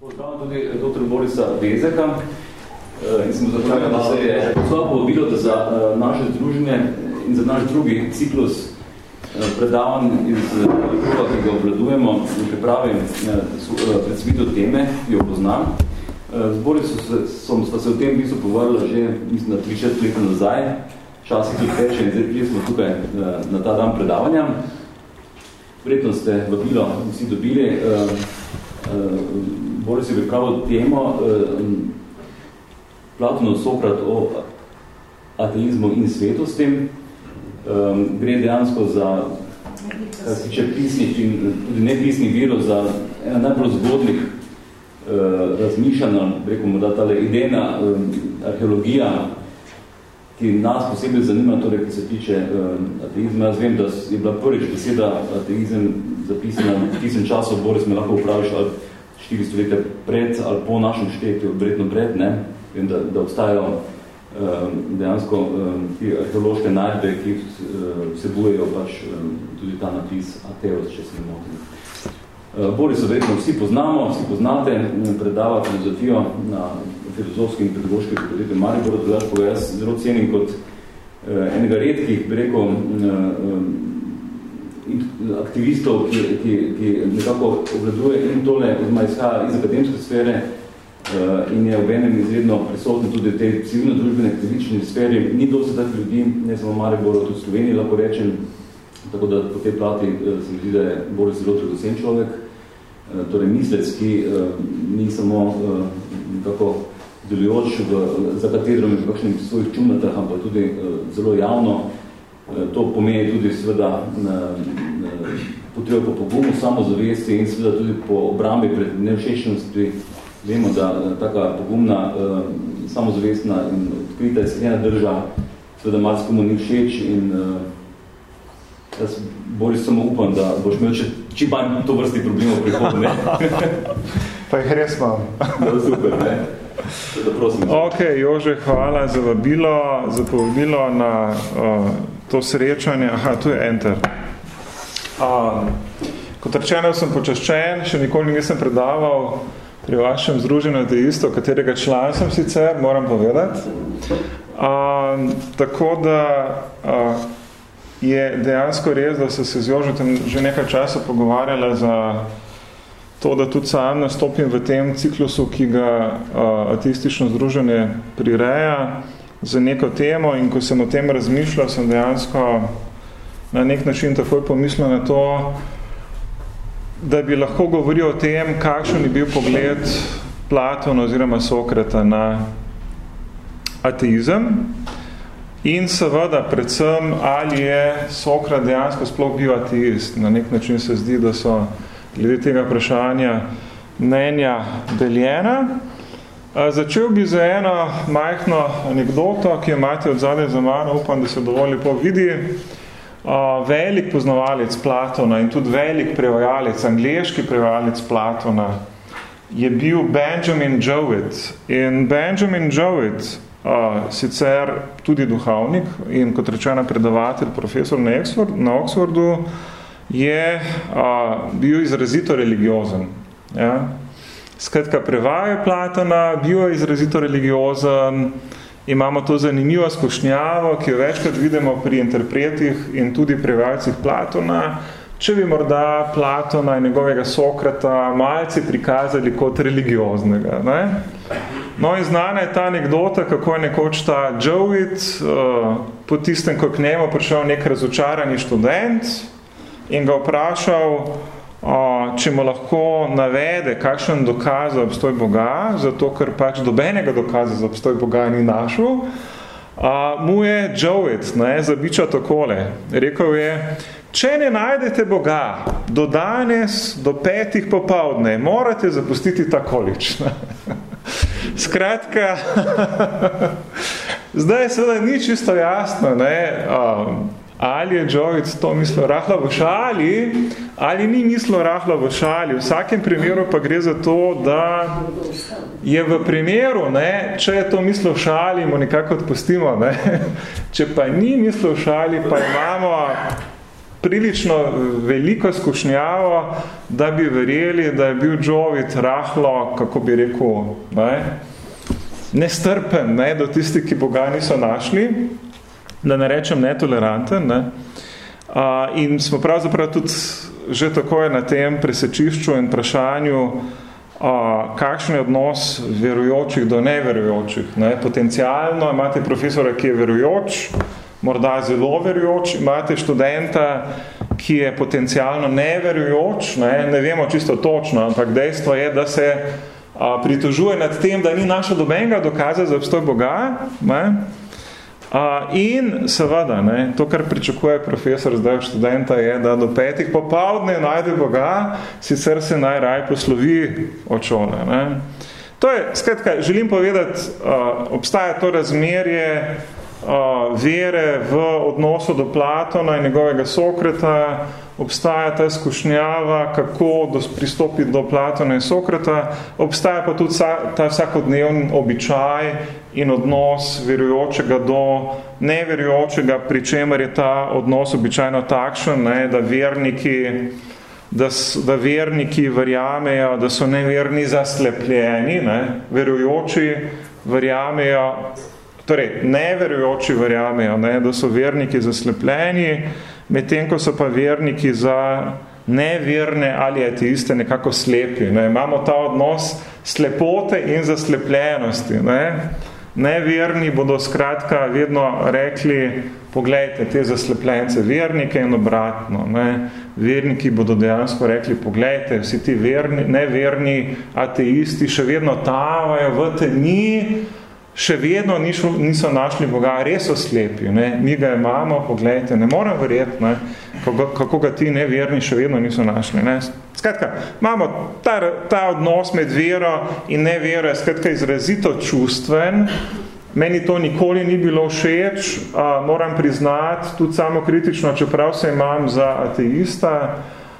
Pozdravljam tudi dr. Borisa Vezeka eh, in sem zahvaljen, da se je pozval povabilo za eh, naše združenje in za naš drugi ciklus eh, predavanj iz kruga, ki ga obladujemo in pripravim predstavitev teme, ki jo poznam. Z Borisom sem se v tem bistvu pogovarjala že, mislim, na 3-6 let nazaj, časih tudi teče in zdaj smo tukaj na ta dan predavanja. Vredno ste vabilo vsi dobili. Boris je pripravil temo eh, Platonov Sokrat o ateizmu in svetosti. Eh, gre dejansko za kar se tiče pisnih in tudi nepisnih virov za ena najbolj zgodnih eh, razmišljanja, rekel mu, da tale idejna eh, arheologija, ki nas posebej zanima, torej, ki se tiče eh, ateizma. Jaz vem, da je bila prvič beseda ateizem zapisana v tisem času, Boris me lahko upraviš, ali 400 leta pred ali po našem štetju, vredno pred, ne, vem, da, da obstajajo um, dejansko um, ti arheološke najdbe, ki uh, vsebujejo pač um, tudi ta napis Ateos, če se ne motim. Uh, Boris verjetno vsi poznamo, vsi poznate, predava filozofijo na filozofski in pedagoški fakulteti Maribor, da jaz zelo cenim kot uh, enega redkih, bi rekel, uh, aktivistov, ki, ki, ki nekako obladuje in tole izhaja iz akademske sfere uh, in je v enem izredno prisotno tudi v tej civilno družbene aktivični sferi. Ni dosti takih ljudi, ne samo Mariboru, tudi Sloveniji lahko rečem, tako da po tej plati uh, se mi zdi, da je Boris zelo predvsem človek, uh, torej mislec, ki uh, ni samo uh, nekako delujoč v, za katedrom in v kakšnih svojih čumnatah, ampak tudi uh, zelo javno, to pomeni tudi seveda potrebo po pogumu, samozavesti in seveda tudi po obrambi pred nevšečnosti. Vemo, da eh, taka pogumna, eh, samozavestna in odkrita iskrena drža seveda marskomu ni všeč in jaz Boris samo upam, da boš imel če, či manj to vrsti problemov prihodne. pa jih res imam. da, super, ne? Da prosim. Ok, Jože, hvala za vabilo, za povabilo na uh, to srečanje. Aha, tu je enter. Um, kot rečeno, sem počaščen, še nikoli nisem predaval pri vašem združenju deisto, katerega član sem sicer, moram povedati. Um, tako da uh, je dejansko res, da se se z Jožetem že nekaj časa pogovarjala za to, da tudi sam nastopim v tem ciklusu, ki ga uh, ateistično združenje prireja za neko temo in ko sem o tem razmišljal, sem dejansko na nek način takoj pomislil na to, da bi lahko govoril o tem, kakšen je bil pogled Platona oziroma Sokrata na ateizem in seveda predvsem, ali je Sokrat dejansko sploh bil ateist. Na nek način se zdi, da so glede tega vprašanja mnenja deljena. Začel bi za eno majhno anekdoto, ki jo imate od zadaj za mano, upam, da se dovolj lepo vidi. Velik poznavalec Platona in tudi velik prevajalec, angliški prevajalec Platona je bil Benjamin Jowett. In Benjamin Jowett, sicer tudi duhovnik in kot rečena predavatelj, profesor na, Oxford, na Oxfordu, je bil izrazito religiozen. Ja? Skratka, prevaja Platona, bil je izrazito religiozen, imamo to zanimivo skušnjavo, ki jo večkrat vidimo pri interpretih in tudi prevajalcih Platona, če bi morda Platona in njegovega Sokrata malce prikazali kot religioznega. Ne? No in znana je ta anekdota, kako je nekoč ta Jowit, uh, po tistem, ko k njemu prišel nek razočarani študent in ga vprašal, če mu lahko navede, kakšen dokaz za obstoj Boga, zato ker pač dobenega dokaza za obstoj Boga ni našel, a, mu je Jowett ne, zabiča takole. Rekel je, če ne najdete Boga do danes, do petih popovdne, morate zapustiti ta količ. Skratka, zdaj seveda ni čisto jasno, ne, um, ali je Jovic to mislil rahlo v šali, ali ni mislil rahlo v šali. V vsakem primeru pa gre za to, da je v primeru, ne, če je to mislil v šali, mu nekako odpustimo. Ne. Če pa ni mislil v šali, pa imamo prilično veliko skušnjavo, da bi verjeli, da je bil Jovit rahlo, kako bi rekel, ne, nestrpen ne, do tistih, ki Boga niso našli, da ne rečem netoleranten. Ne. Uh, in smo pravzaprav tudi že tako je na tem presečišču in vprašanju, uh, kakšen je odnos verujočih do neverujočih. Ne. Potencialno imate profesora, ki je verujoč, morda zelo verujoč, imate študenta, ki je potencialno neverujoč, ne, ne vemo čisto točno, ampak dejstvo je, da se a, pritožuje nad tem, da ni našel dobenega dokaza za obstoj Boga. Ne. A, in seveda, ne, to, kar pričakuje profesor zdaj študenta, je, da do petih popovdne najde Boga, sicer se najraj poslovi od šole. Ne. To je, skratka, želim povedati, a, obstaja to razmerje, vere v odnosu do Platona in njegovega Sokrata, obstaja ta skušnjava, kako pristopiti do Platona in Sokrata, obstaja pa tudi ta vsakodnevni običaj in odnos verujočega do neverujočega, pri čemer je ta odnos običajno takšen, ne, da verniki da, da verniki verjamejo, da so neverni zaslepljeni, ne, verujoči verjamejo, Torej, neverujoči verjamejo, ne, da so verniki zaslepljeni, medtem ko so pa verniki za neverne ali ateiste nekako slepi. Ne. Imamo ta odnos slepote in zaslepljenosti. Ne. Neverni bodo skratka vedno rekli, poglejte te zaslepljence vernike in obratno. Ne. Verniki bodo dejansko rekli, poglejte, vsi ti verni, neverni ateisti še vedno tavajo v temi, še vedno niso, niso našli Boga, res so slepi, ne? mi ga imamo, pogledajte, ne morem verjeti, ne? Kako, kako ga ti neverni še vedno niso našli. Ne? Skratka, imamo ta, ta odnos med vero in nevero, je skratka izrazito čustven, meni to nikoli ni bilo všeč, a, moram priznati, tudi samo kritično, čeprav se imam za ateista,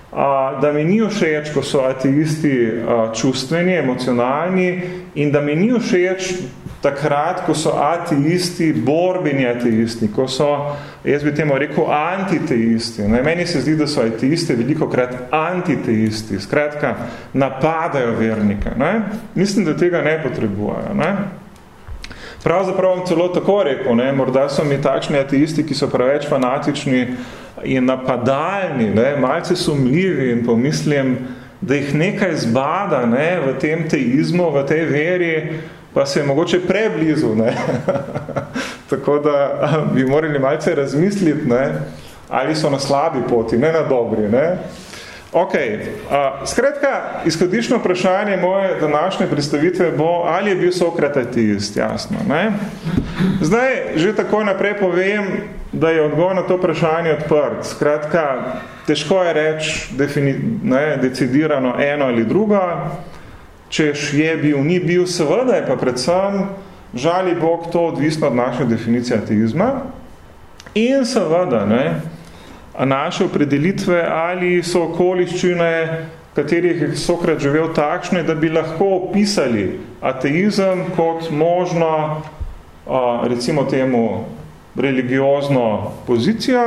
a, da mi ni všeč, ko so ateisti a, čustveni, emocionalni in da mi ni všeč, takrat, ko so ateisti, borbeni ateisti, ko so, jaz bi temu rekel, antiteisti. Ne, meni se zdi, da so ateisti veliko krat antiteisti, skratka, napadajo vernike. Ne. Mislim, da tega ne potrebujejo. Ne. Pravzaprav vam celo tako rekel, ne, morda so mi takšni ateisti, ki so preveč fanatični in napadalni, ne, malce sumljivi in pomislim, da jih nekaj zbada ne, v tem teizmu, v tej veri, pa se je mogoče preblizu, ne? tako da bi morali malce razmisliti, ne? ali so na slabi poti, ne na dobri. Ne? Ok, uh, skratka, izhodišno vprašanje moje današnje predstavitve bo, ali je bil Sokrat ateist, jasno. Ne? Zdaj, že tako naprej povem, da je odgovor na to vprašanje odprt. Skratka, težko je reči ne, decidirano eno ali drugo, češ je bil, ni bil, seveda je pa predvsem žali Bog to odvisno od naše definicije ateizma. In seveda ne, naše opredelitve ali so okoliščine, katerih je Sokrat živel takšne, da bi lahko opisali ateizem kot možno, recimo temu, religiozno pozicijo,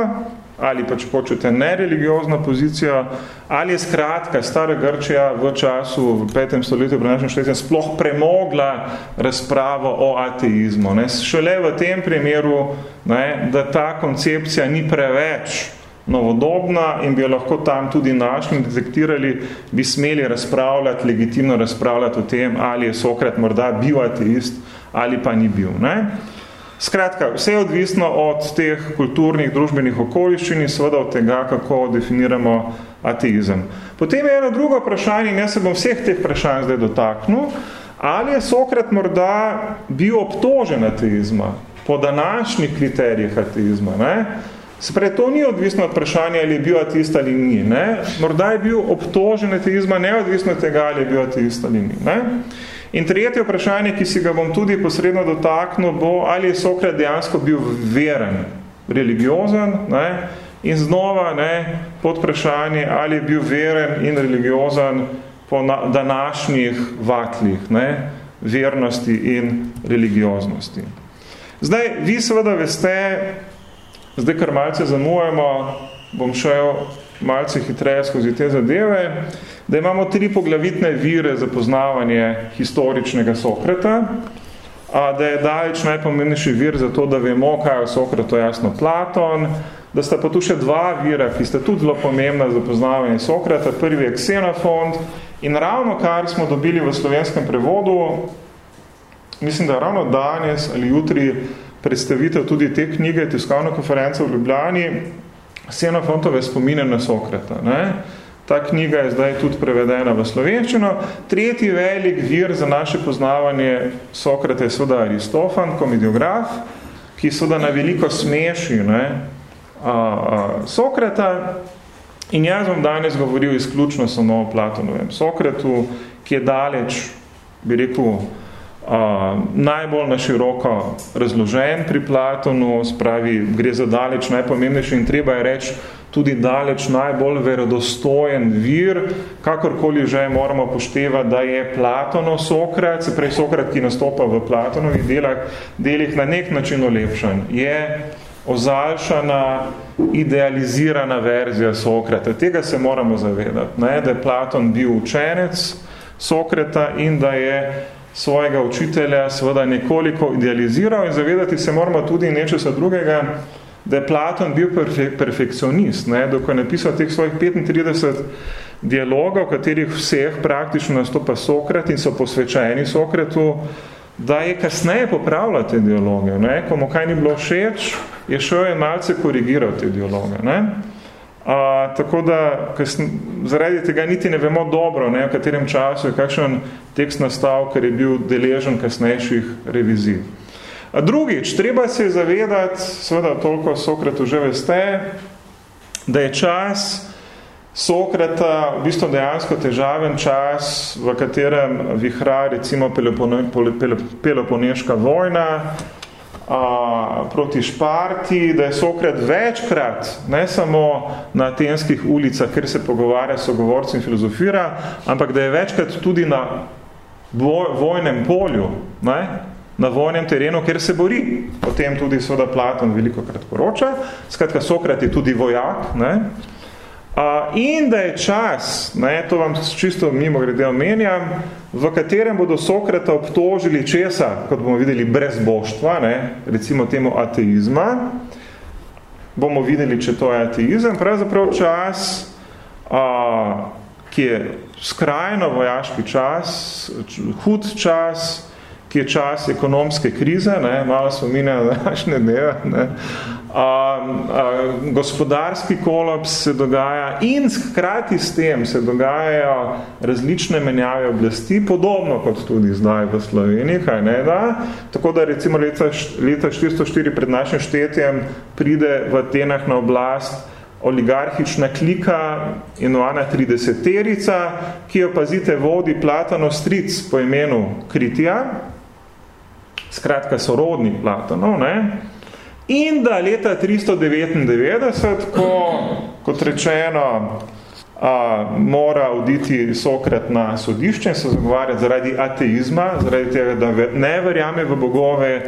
ali pač hočete nereligiozna pozicija, ali je skratka stara Grčija v času v 5. stoletju pri našem štetju sploh premogla razpravo o ateizmu. Ne? Šele v tem primeru, ne, da ta koncepcija ni preveč novodobna in bi jo lahko tam tudi našli in detektirali, bi smeli razpravljati, legitimno razpravljati o tem, ali je Sokrat morda bil ateist ali pa ni bil. Ne? Skratka, vse je odvisno od teh kulturnih, družbenih okoliščin in seveda od tega, kako definiramo ateizem. Potem je eno drugo vprašanje, in jaz se bom vseh teh vprašanj zdaj dotaknil, ali je Sokrat morda bil obtožen ateizma po današnjih kriterijih ateizma. Ne? Sprej, to ni odvisno od vprašanja, ali je bil ateist ali ni. Ne? Morda je bil obtožen ateizma neodvisno od tega, ali je bil ateist ali ni. Ne? In tretje vprašanje, ki si ga bom tudi posredno dotaknil, bo, ali je Sokrat dejansko bil veren, religiozen, ne? in znova ne, pod vprašanje, ali je bil veren in religiozen po na, današnjih vatlih, ne? vernosti in religioznosti. Zdaj, vi seveda veste, zdaj kar malce zamujemo, bom šel malce hitreje skozi te zadeve, da imamo tri poglavitne vire za poznavanje historičnega Sokrata, a da je daleč najpomembnejši vir za to, da vemo, kaj je Sokrato jasno Platon, da sta pa tu še dva vira, ki sta tudi zelo pomembna za poznavanje Sokrata. Prvi je Xenofond in ravno kar smo dobili v slovenskem prevodu, mislim, da ravno danes ali jutri predstavitev tudi te knjige, tiskovna konferenca v Ljubljani, Xenofontove spomine na Sokrata. Ne? Ta knjiga je zdaj tudi prevedena v slovenščino. Tretji velik vir za naše poznavanje Sokrata je seveda Aristofan, komediograf, ki seveda na veliko smeši ne, a, a, Sokrata. In jaz bom danes govoril izključno samo o Platonovem Sokratu, ki je daleč, bi rekel, a, najbolj na široko razložen pri Platonu, spravi, gre za daleč najpomembnejši in treba je reči, tudi daleč najbolj verodostojen vir, kakorkoli že moramo poštevati, da je Platonov Sokrat, se prej Sokrat, ki nastopa v Platonovih delah, delih na nek način olepšan, je ozaljšana, idealizirana verzija Sokrata. Tega se moramo zavedati, ne? da je Platon bil učenec Sokrata in da je svojega učitelja seveda nekoliko idealiziral in zavedati se moramo tudi nečesa drugega, da je Platon bil perfe perfekcionist, ne, dok je napisal teh svojih 35 dialogov, v katerih vseh praktično nastopa Sokrat in so posvečeni Sokratu, da je kasneje popravljal te dialoge. Ne. Ko mu kaj ni bilo všeč, je šel in malce korigiral te dialoge. Ne. A, tako da kasn, zaradi tega niti ne vemo dobro, ne, v katerem času je kakšen tekst nastal, ker je bil deležen kasnejših revizij. A drugič, treba se zavedati, seveda toliko Sokratu že veste, da je čas Sokrata v bistvu dejansko težaven čas, v katerem vihra recimo Peloponeška vojna a, proti Šparti, da je Sokrat večkrat, ne samo na atenskih ulicah, kjer se pogovarja sogovorci in filozofira, ampak da je večkrat tudi na vojnem polju, ne? na vojnem terenu, kjer se bori. O tem tudi seveda Platon veliko krat poroča. Skratka, Sokrat je tudi vojak. Ne? In da je čas, ne, to vam čisto mimo grede omenjam, v katerem bodo Sokrata obtožili česa, kot bomo videli, brez boštva, ne, recimo temu ateizma, bomo videli, če to je ateizem, pravzaprav čas, a, ki je skrajno vojaški čas, hud čas, ki je čas ekonomske krize, ne, malo smo minjali na današnje dneve, ne, a, a, gospodarski kolaps se dogaja in hkrati s tem se dogajajo različne menjave oblasti, podobno kot tudi zdaj v Sloveniji, kaj ne da, tako da recimo leta, leta 404 pred našim štetjem pride v Atenah na oblast oligarhična klika imenovana 30-terica, ki jo pazite vodi Platonov stric po imenu Kritija, skratka sorodnik Platonov, ne? in da leta 399, ko, kot rečeno, a, mora oditi Sokrat na sodišče in se zagovarjati zaradi ateizma, zaradi tega, da ne verjame v bogove,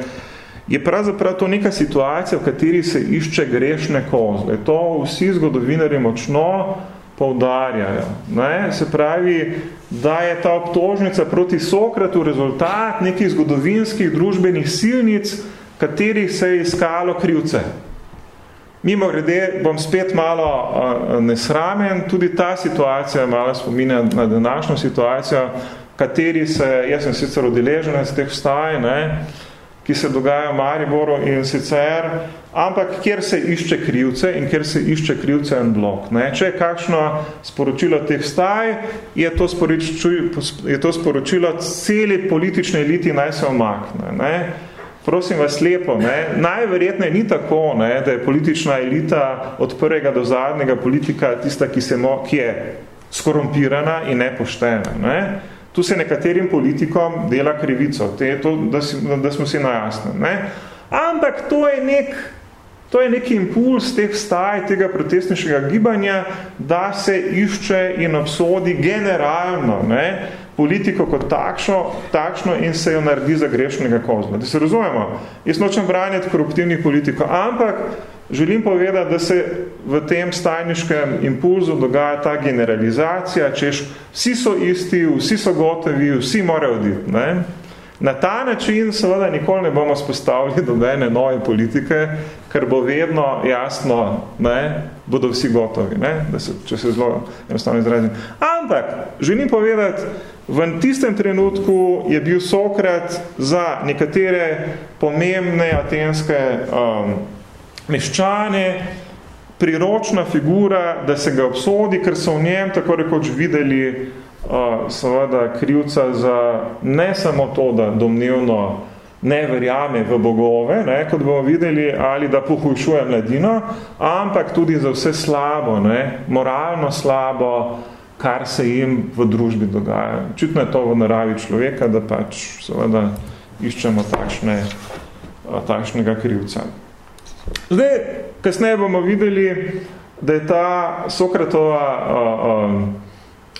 je pravzaprav to neka situacija, v kateri se išče grešne kozle. To vsi zgodovinari močno poudarjajo. Ne? Se pravi, da je ta obtožnica proti Sokratu rezultat nekih zgodovinskih družbenih silnic, katerih se je iskalo krivce. Mimo grede bom spet malo uh, nesramen, tudi ta situacija malo spominja na današnjo situacijo, kateri se, jaz sem sicer odeležen z teh vstaj, ne, ki se dogaja v Mariboru in sicer, ampak kjer se išče krivce in kjer se išče krivce en blok. Ne? Če je kakšno sporočilo teh staj, je to sporočilo, je to sporočilo celi politične eliti naj se omakne. Ne? Prosim vas lepo, ne? najverjetneje ni tako, ne? da je politična elita od prvega do zadnjega politika tista, ki, se mo, ki je skorumpirana in nepoštena. Ne? Tu se nekaterim politikom dela krivico, te, to, da, si, da smo si najasni. Ne? Ampak to je nek To je neki impuls teh vstaj, tega protestniškega gibanja, da se išče in obsodi generalno ne, politiko kot takšno, takšno in se jo naredi za grešnega kozla. Da se razumemo, jaz nočem branjati koruptivnih politikov, ampak želim povedati, da se v tem stajniškem impulzu dogaja ta generalizacija, češ vsi so isti, vsi so gotovi, vsi morajo oditi. Ne? Na ta način seveda nikoli ne bomo spostavili dobene nove politike, ker bo vedno jasno, ne, bodo vsi gotovi, ne, da se, če se zelo enostavno izrazim. Ampak, želim povedati, v tistem trenutku je bil Sokrat za nekatere pomembne atenske um, meščane priročna figura, da se ga obsodi, ker so v njem tako rekoč videli seveda krivca za ne samo to, da domnevno ne verjame v bogove, ne, kot bomo videli, ali da pohujšuje mladino, ampak tudi za vse slabo, ne, moralno slabo, kar se jim v družbi dogaja. Očitno je to v naravi človeka, da pač seveda iščemo takšne, takšnega krivca. Zdaj, kasneje bomo videli, da je ta Sokratova a, a,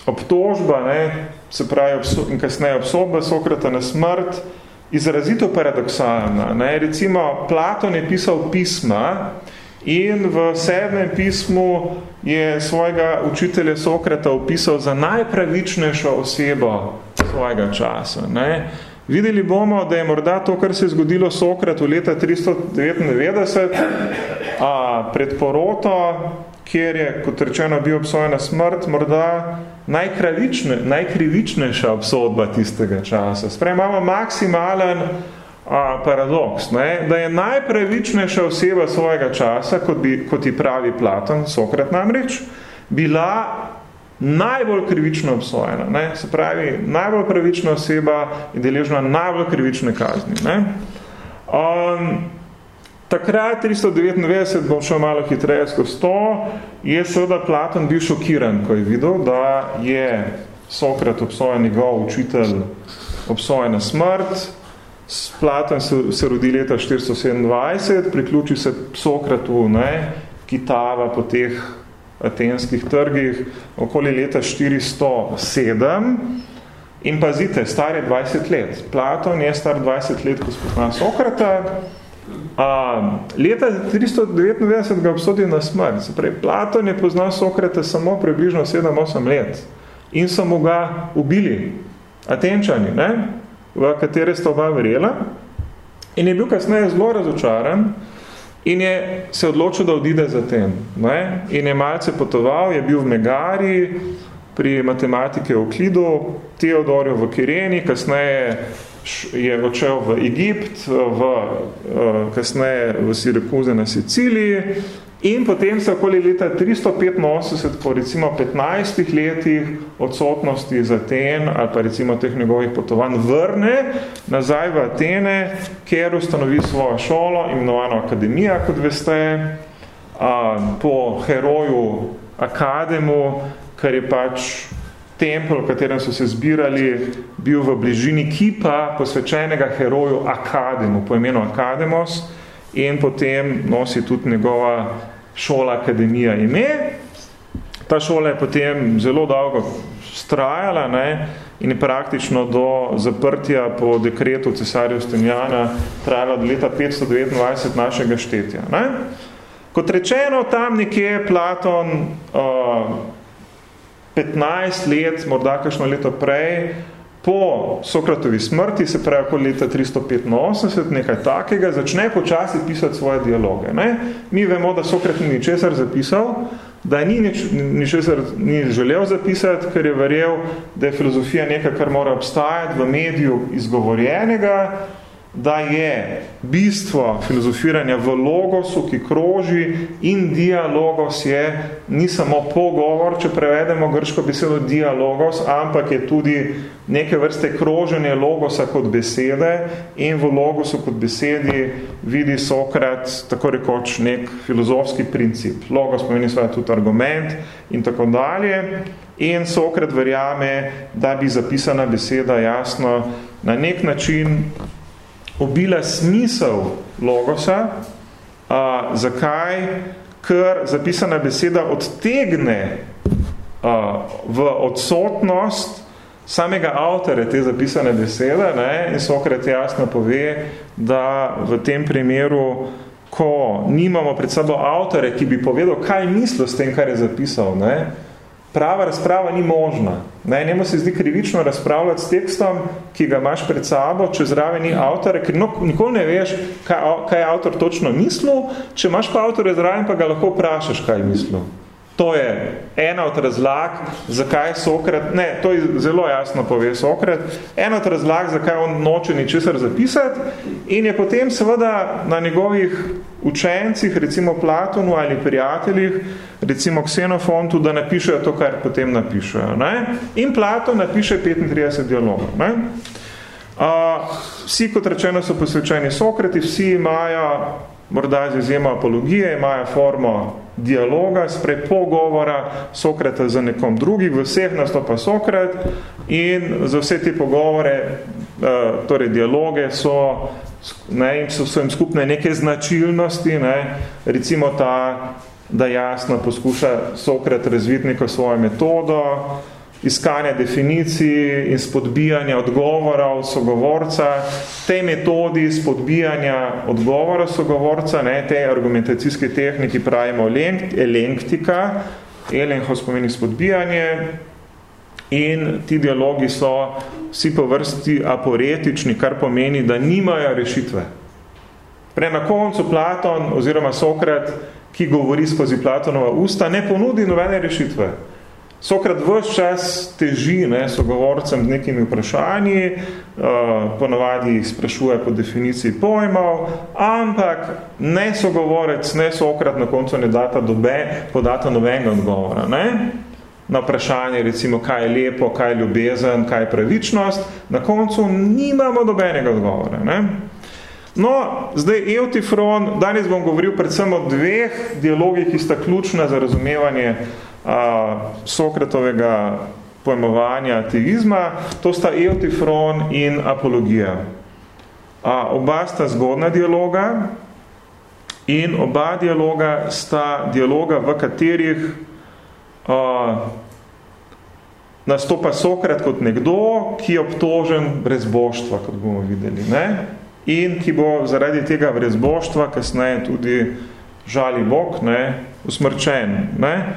obtožba, ne, se pravi in kasneje obsodba Sokrata na smrt, izrazito paradoksalna. Ne. Recimo, Platon je pisal pisma in v sedmem pismu je svojega učitelja Sokrata opisal za najpravičnejšo osebo svojega časa. Ne. Videli bomo, da je morda to, kar se je zgodilo Sokratu leta 399, a, pred poroto, kjer je, kot rečeno, bil obsojen na smrt, morda najkrivičnejša obsodba tistega časa. Sprej imamo maksimalen a, paradoks, ne? da je najpravičnejša oseba svojega časa, kot, bi, kot ji pravi Platon, Sokrat namreč, bila najbolj krivično obsojena. Ne? Se pravi, najbolj pravična oseba je deležna najbolj krivične kazni. Ne? Um, Takrat, 399, bom šel malo hitreje skozi to, je seveda Platon bil šokiran, ko je videl, da je Sokrat obsojen njegov učitelj obsojen na smrt. Platon se, se rodi leta 427, priključi se Sokratu, ne, ki tava po teh atenskih trgih okoli leta 407. In pazite, star je 20 let. Platon je star 20 let, ko spozna Sokrata, A, leta 399 ga obsodil na smrt. Pravi, Platon je poznal Sokrata samo približno 7-8 let in so mu ga ubili. Atenčani, ne? V katere sta oba verjela. In je bil kasneje zelo razočaran in je se odločil, da odide za tem. Ne? In je malce potoval, je bil v Megari, pri matematike v Klidu, Teodorju v Kireni, kasneje je odšel v Egipt, v, eh, kasneje v Sirakuze na Siciliji in potem se okoli leta 385, po recimo 15 letih odsotnosti z Aten ali pa recimo teh njegovih potovanj vrne nazaj v Atene, kjer ustanovi svojo šolo, imenovano Akademija, kot veste, po heroju Akademu, kar je pač tempel, v katerem so se zbirali, bil v bližini kipa posvečenega heroju Akademu, po imenu Akademos in potem nosi tudi njegova šola Akademija ime. Ta šola je potem zelo dolgo strajala ne, in je praktično do zaprtja po dekretu cesarja Stenjana trajala do leta 529 našega štetja. Ne. Kot rečeno, tam nekje Platon uh, 15 let, morda kakšno leto prej, po Sokratovi smrti, se pravi okoli leta 385, nekaj takega, začne počasi pisati svoje dialoge. Ne? Mi vemo, da Sokrat ni ničesar zapisal, da ni nič, ničesar ni želel zapisati, ker je verjel, da je filozofija nekaj, kar mora obstajati v mediju izgovorjenega, da je bistvo filozofiranja v logosu, ki kroži in dialogos je ni samo pogovor, če prevedemo grško besedo dialogos, ampak je tudi neke vrste kroženje logosa kot besede in v logosu kot besedi vidi Sokrat tako rekoč nek filozofski princip. Logos pomeni svoje tudi argument in tako dalje. In Sokrat verjame, da bi zapisana beseda jasno na nek način obila smisel logosa. A, zakaj? Ker zapisana beseda odtegne a, v odsotnost samega avtorja te zapisane besede ne? in Sokrat jasno pove, da v tem primeru, ko nimamo pred sabo avtore, ki bi povedal, kaj misli s tem, kar je zapisal, ne, prava razprava ni možna. Ne, njemu se zdi krivično razpravljati s tekstom, ki ga imaš pred sabo, če zraven ni avtore, ker no, nikoli ne veš, kaj, kaj je avtor točno mislil, če imaš pa avtore zraven, pa ga lahko vprašaš, kaj je mislil. To je ena od razlag, zakaj Sokrat, ne, to je zelo jasno pove Sokrat, ena od razlag, zakaj on noče ničesar zapisati in je potem seveda na njegovih učencih, recimo Platonu ali prijateljih, recimo Xenofontu, da napišejo to, kar potem napišejo. Ne? In Platon napiše 35 dialogov. Ne? Uh, vsi, kot rečeno, so posvečeni Sokrati, vsi imajo morda z izjemo apologije, imajo formo dialoga, sprej pogovora Sokrata za nekom drugih, v vseh nastopa Sokrat in za vse te pogovore, eh, torej dialoge, so, ne, so, so jim skupne neke značilnosti, ne, recimo ta, da jasno poskuša Sokrat razviti neko svojo metodo, iskanja definicij in spodbijanja odgovora od sogovorca, tej metodi spodbijanja odgovora sogovorca, ne, te argumentacijske tehniki pravimo elenktika, elenhos pomeni spodbijanje, in ti dialogi so vsi po vrsti aporetični, kar pomeni, da nimajo rešitve. Pre na koncu Platon oziroma Sokrat, ki govori skozi Platonova usta, ne ponudi nobene rešitve. Sokrat vse čas teži ne, sogovorcem z nekimi vprašanji, uh, ponovadi jih sprašuje po definiciji pojmov, ampak ne sogovorec, ne Sokrat na koncu ne data dobe, podata nobenega odgovora. Ne? Na vprašanje, recimo, kaj je lepo, kaj je ljubezen, kaj je pravičnost, na koncu nimamo dobenega odgovora. Ne? No, zdaj Eutifron, danes bom govoril predvsem o dveh dialogih, ki sta ključna za razumevanje Sokratovega pojmovanja ateizma, to sta eutifron in apologija. A, oba sta zgodna dialoga in oba dialoga sta dialoga, v katerih a, nastopa Sokrat kot nekdo, ki je obtožen brezboštva, kot bomo videli, ne? In ki bo zaradi tega brezboštva kasneje tudi žali Bog, ne? usmrčen. Ne?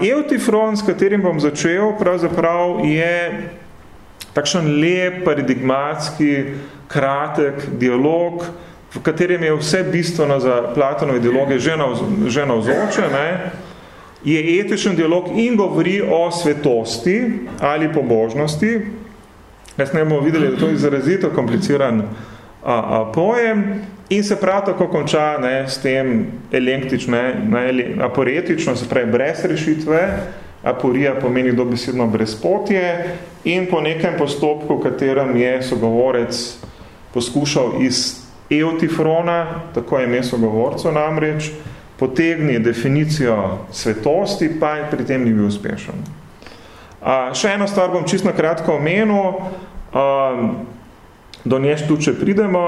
Eutifron, s katerim bom začel, pravzaprav je takšen lep, paradigmatski, kratek dialog, v katerem je vse bistveno za Platonove dialoge že, navz, že navzoče, ne? je etičen dialog in govori o svetosti ali pobožnosti. Jaz ne bomo videli, da to je izrazito kompliciran a, a, pojem, in se prav tako konča ne, s tem električno, aporetično, se pravi brez rešitve, aporija pomeni dobesedno brezpotje in po nekem postopku, v katerem je sogovorec poskušal iz eutifrona, tako je ime sogovorcu namreč, potegni definicijo svetosti, pa pri tem ni bil uspešen. A, še eno stvar bom čisto kratko omenil, a, do nje če pridemo,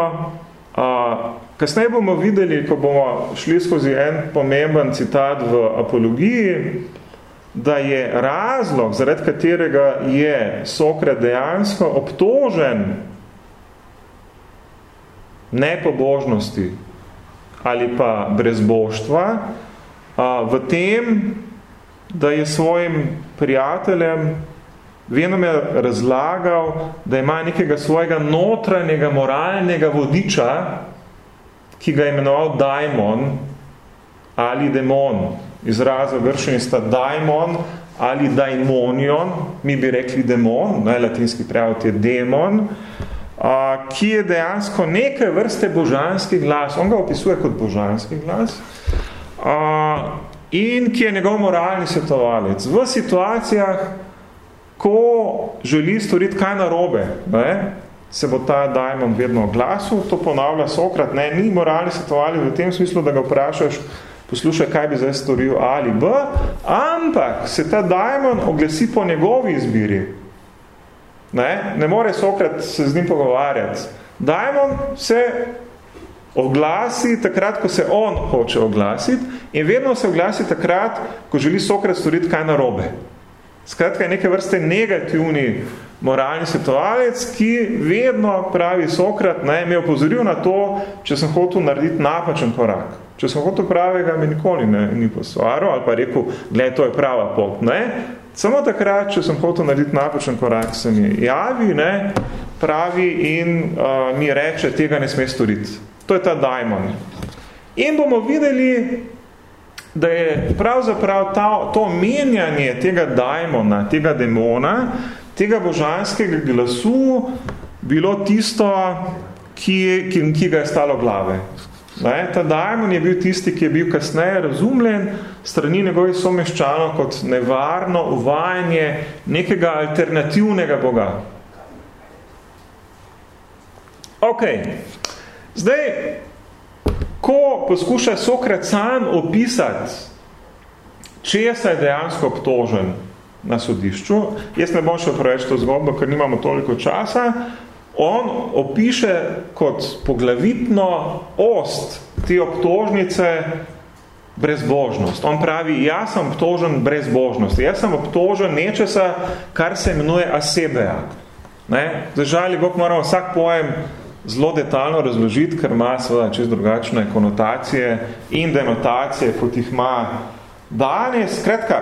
kasneje bomo videli, ko bomo šli skozi en pomemben citat v apologiji, da je razlog, zaradi katerega je Sokrat dejansko obtožen nepobožnosti ali pa brezboštva, v tem, da je svojim prijateljem vedno je razlagal, da ima nekega svojega notranjega moralnega vodiča, ki ga je imenoval daimon ali demon. Izraza vršenje sta daimon ali daimonion, mi bi rekli demon, ne, latinski prevod je demon, a, ki je dejansko neke vrste božanski glas. On ga opisuje kot božanski glas. A, in ki je njegov moralni svetovalec. V situacijah, ko želi storiti kaj narobe, ne, se bo ta dajmon vedno oglasil, to ponavlja Sokrat, ne, ni moralni svetovali v tem smislu, da ga vprašaš, poslušaj, kaj bi zdaj storil A ali B, ampak se ta dajmon oglasi po njegovi izbiri. Ne, ne more Sokrat se z njim pogovarjati. Dajmon se oglasi takrat, ko se on hoče oglasiti in vedno se oglasi takrat, ko želi Sokrat storiti kaj narobe. Skratka, je neke vrste negativni moralni svetovalec, ki vedno pravi Sokrat, ne, me je opozoril na to, če sem hotel narediti napačen korak. Če sem hotel pravega, me nikoli ne, ni posvaril ali pa rekel, gled, to je prava pot. Ne. Samo takrat, če sem hotel narediti napačen korak, se mi javi, ne, pravi in uh, mi reče, tega ne sme storiti. To je ta daimon. In bomo videli, da je pravzaprav ta, to menjanje tega daimona, tega demona, tega božanskega glasu bilo tisto, ki, ki, ki ga je stalo glave. Ne? Ta daimon je bil tisti, ki je bil kasneje razumljen strani njegovih someščanov kot nevarno uvajanje nekega alternativnega boga. Ok, zdaj, ko poskuša Sokrat sam opisati, če je dejansko obtožen na sodišču. Jaz ne bom šel preveč to zgodbo, ker nimamo toliko časa. On opiše kot poglavitno ost te obtožnice brezbožnost. On pravi, jaz sem obtožen brezbožnosti. Jaz sem obtožen nečesa, kar se imenuje asebeja. Ne? Zdaj, Bog moramo vsak pojem zelo detaljno razložiti, ker ima seveda čez drugačne konotacije in denotacije, kot jih ima danes. Skratka,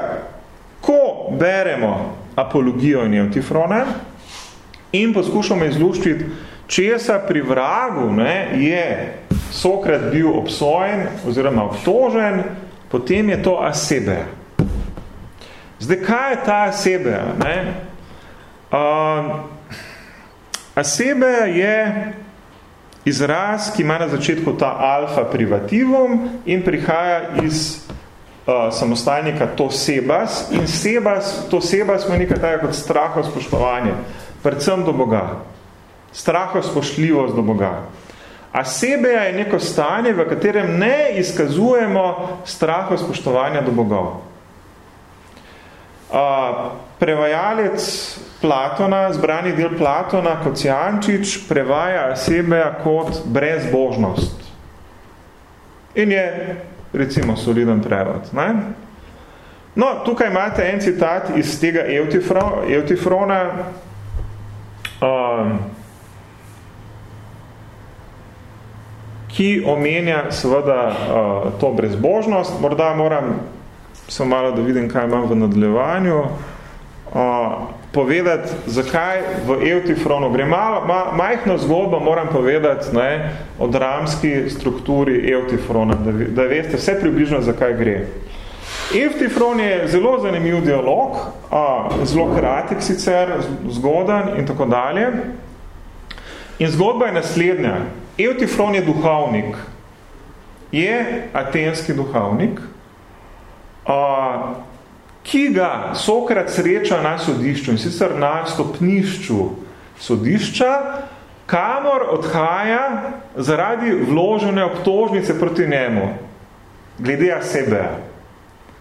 ko beremo apologijo in eutifrone in poskušamo izluščiti, česa pri vragu ne, je Sokrat bil obsojen oziroma obtožen, potem je to asebe. Zdaj, kaj je ta asebe? Ne? Uh, asebe je izraz, ki ima na začetku ta alfa privativum in prihaja iz uh, samostalnika to sebas in sebas, to sebas ima nekaj tako kot straho spoštovanje, predvsem do Boga. Straho spoštljivost do Boga. A sebeja je neko stanje, v katerem ne izkazujemo straho spoštovanja do Boga. Uh, prevajalec Platona, zbrani del Platona, kot Jančič, prevaja sebeja kot brezbožnost. In je recimo soliden prevod. Ne? No, tukaj imate en citat iz tega Eutifro, Eutifrona, um, ki omenja seveda uh, to brezbožnost. Morda moram samo malo, da vidim, kaj imam v nadaljevanju, povedati, zakaj v Eutifronu gre. Malo, ma, majhno zgodbo moram povedati ne, o dramski strukturi Eutifrona, da, da veste vse približno, zakaj gre. Eutifron je zelo zanimiv dialog, a, zelo kratek sicer, zgodan in tako dalje. In zgodba je naslednja. Eutifron je duhovnik. Je atenski duhovnik, a, ki ga Sokrat sreča na sodišču in sicer na stopnišču sodišča, kamor odhaja zaradi vložene obtožnice proti njemu, glede sebe.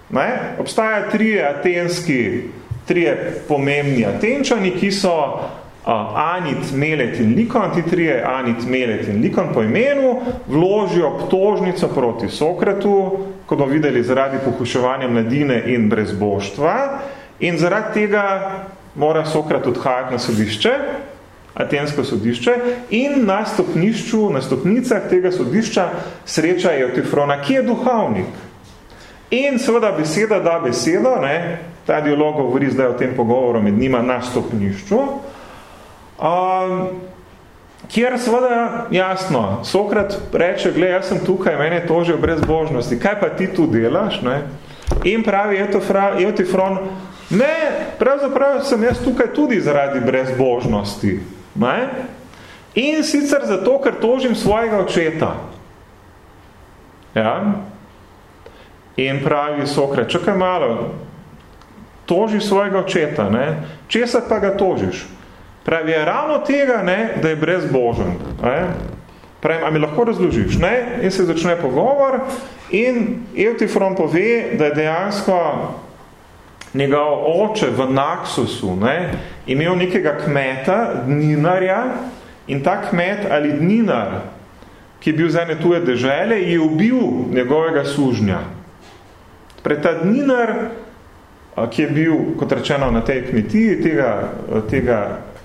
Ne? Obstaja trije atenski, trije pomembni atenčani, ki so uh, Anit, Melet in Likon, ti trije Anit, Melet in Likon po imenu, vložijo obtožnico proti Sokratu, kot bomo videli, zaradi pohuševanja mladine in brezboštva. In zaradi tega mora Sokrat odhajati na sodišče, atensko sodišče, in na stopnišču, na stopnicah tega sodišča sreča Eutifrona, ki je duhovnik. In seveda beseda da besedo, ne, ta dialog govori zdaj o tem pogovoru med njima na stopnišču, um, kjer seveda jasno, Sokrat reče, gled, jaz sem tukaj, mene tožil brez božnosti, kaj pa ti tu delaš? Ne? In pravi Eutifron, ne, pravzaprav sem jaz tukaj tudi zaradi brezbožnosti. Ne? In sicer zato, ker tožim svojega očeta. Ja? In pravi Sokrat, čakaj malo, toži svojega očeta, ne? česa pa ga tožiš? Pravi, je ravno tega, ne, da je brezbožen. Ne? Pravi, a mi lahko razložiš? Ne? In se začne pogovor in Eutifron pove, da je dejansko njegov oče v Naksusu ne, imel nekega kmeta, dninarja, in ta kmet ali dninar, ki je bil za ene tuje dežele, je ubil njegovega sužnja. Pred ta dninar, ki je bil, kot rečeno, na tej kmetiji, tega, tega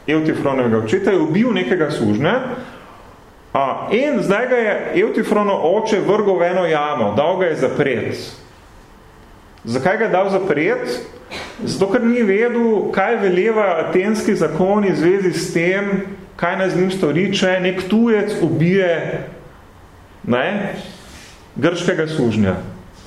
Eutifronovega očeta, je ubil nekega sužnja a, in zdaj ga je Eutifronov oče vrgo v eno jamo, dal ga je zapret. Zakaj ga je dal zapret? Zato, ker ni vedel, kaj veleva atenski zakoni v zvezi s tem, kaj naj z njim stori, če nek tujec ubije ne, grškega sužnja.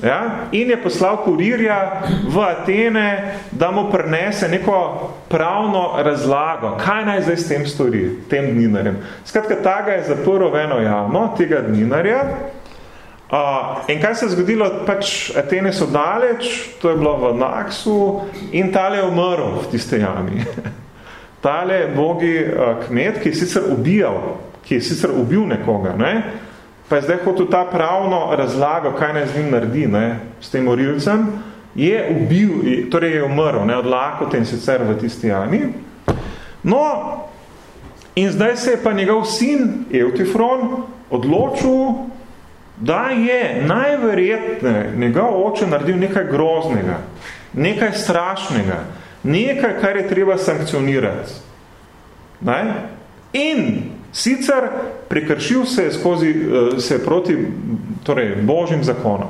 Ja? In je poslal kurirja v Atene, da mu prenese neko pravno razlago, kaj naj zdaj s tem stori, tem dninarjem. Skratka, ta ga je zaprl v eno jamo, tega dninarja. Uh, in kaj se je zgodilo? Pač Atene so daleč, to je bilo v Naksu in tale je umrl v tiste jami. tale bogi uh, kmet, ki je sicer ubijal, ki je sicer ubil nekoga, ne? Pa je zdaj hotel ta pravno razlago, kaj naj z njim naredi, ne, s tem morilcem, je ubil, torej je umrl, ne, od lakote in sicer v tisti jami. No, in zdaj se je pa njegov sin, Eutifron, odločil, da je najverjetne njegov oče naredil nekaj groznega, nekaj strašnega, nekaj, kar je treba sankcionirati. Ne? In Sicer prekršil se je skozi, eh, se je proti torej, božjim zakonom.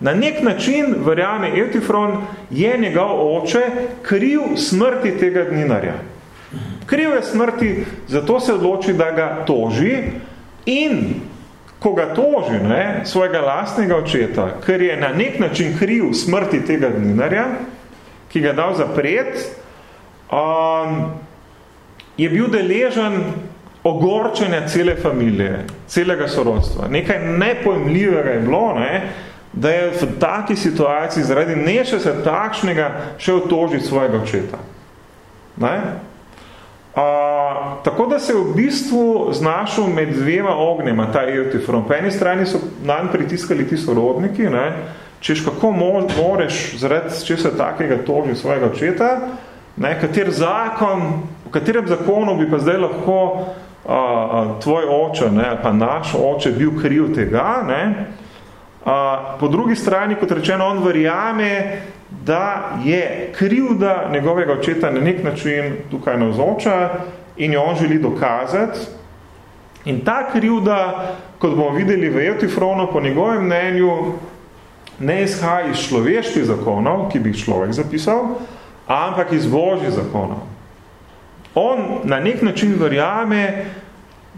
Na nek način, verjame Etifron, je njegov oče kriv smrti tega dninarja. Kriv je smrti, zato se odloči, da ga toži in ko ga toži, ne, svojega lastnega očeta, ker je na nek način kriv smrti tega dninarja, ki ga dal zapret, um, je bil deležen ogorčenja cele familije, celega sorodstva. Nekaj nepojmljivega je bilo, ne, da je v taki situaciji zaradi nečesa takšnega še otožiti svojega očeta. Ne? A, tako da se je v bistvu znašel med dvema ognjema, ta Eutifron. Po eni strani so nam pritiskali ti sorodniki, ne, češ kako moreš zaradi česa takega tožiti svojega očeta, ne, kater zakon, v katerem zakonu bi pa zdaj lahko a, tvoj oče, ne, pa naš oče bil kriv tega, ne, a, po drugi strani, kot rečeno, on verjame, da je krivda njegovega očeta na nek način tukaj navzoča in jo on želi dokazati. In ta krivda, kot bomo videli v Eutifronu, po njegovem mnenju, ne izhaja iz človeških zakonov, ki bi jih človek zapisal, ampak iz božjih zakonov. On na nek način verjame,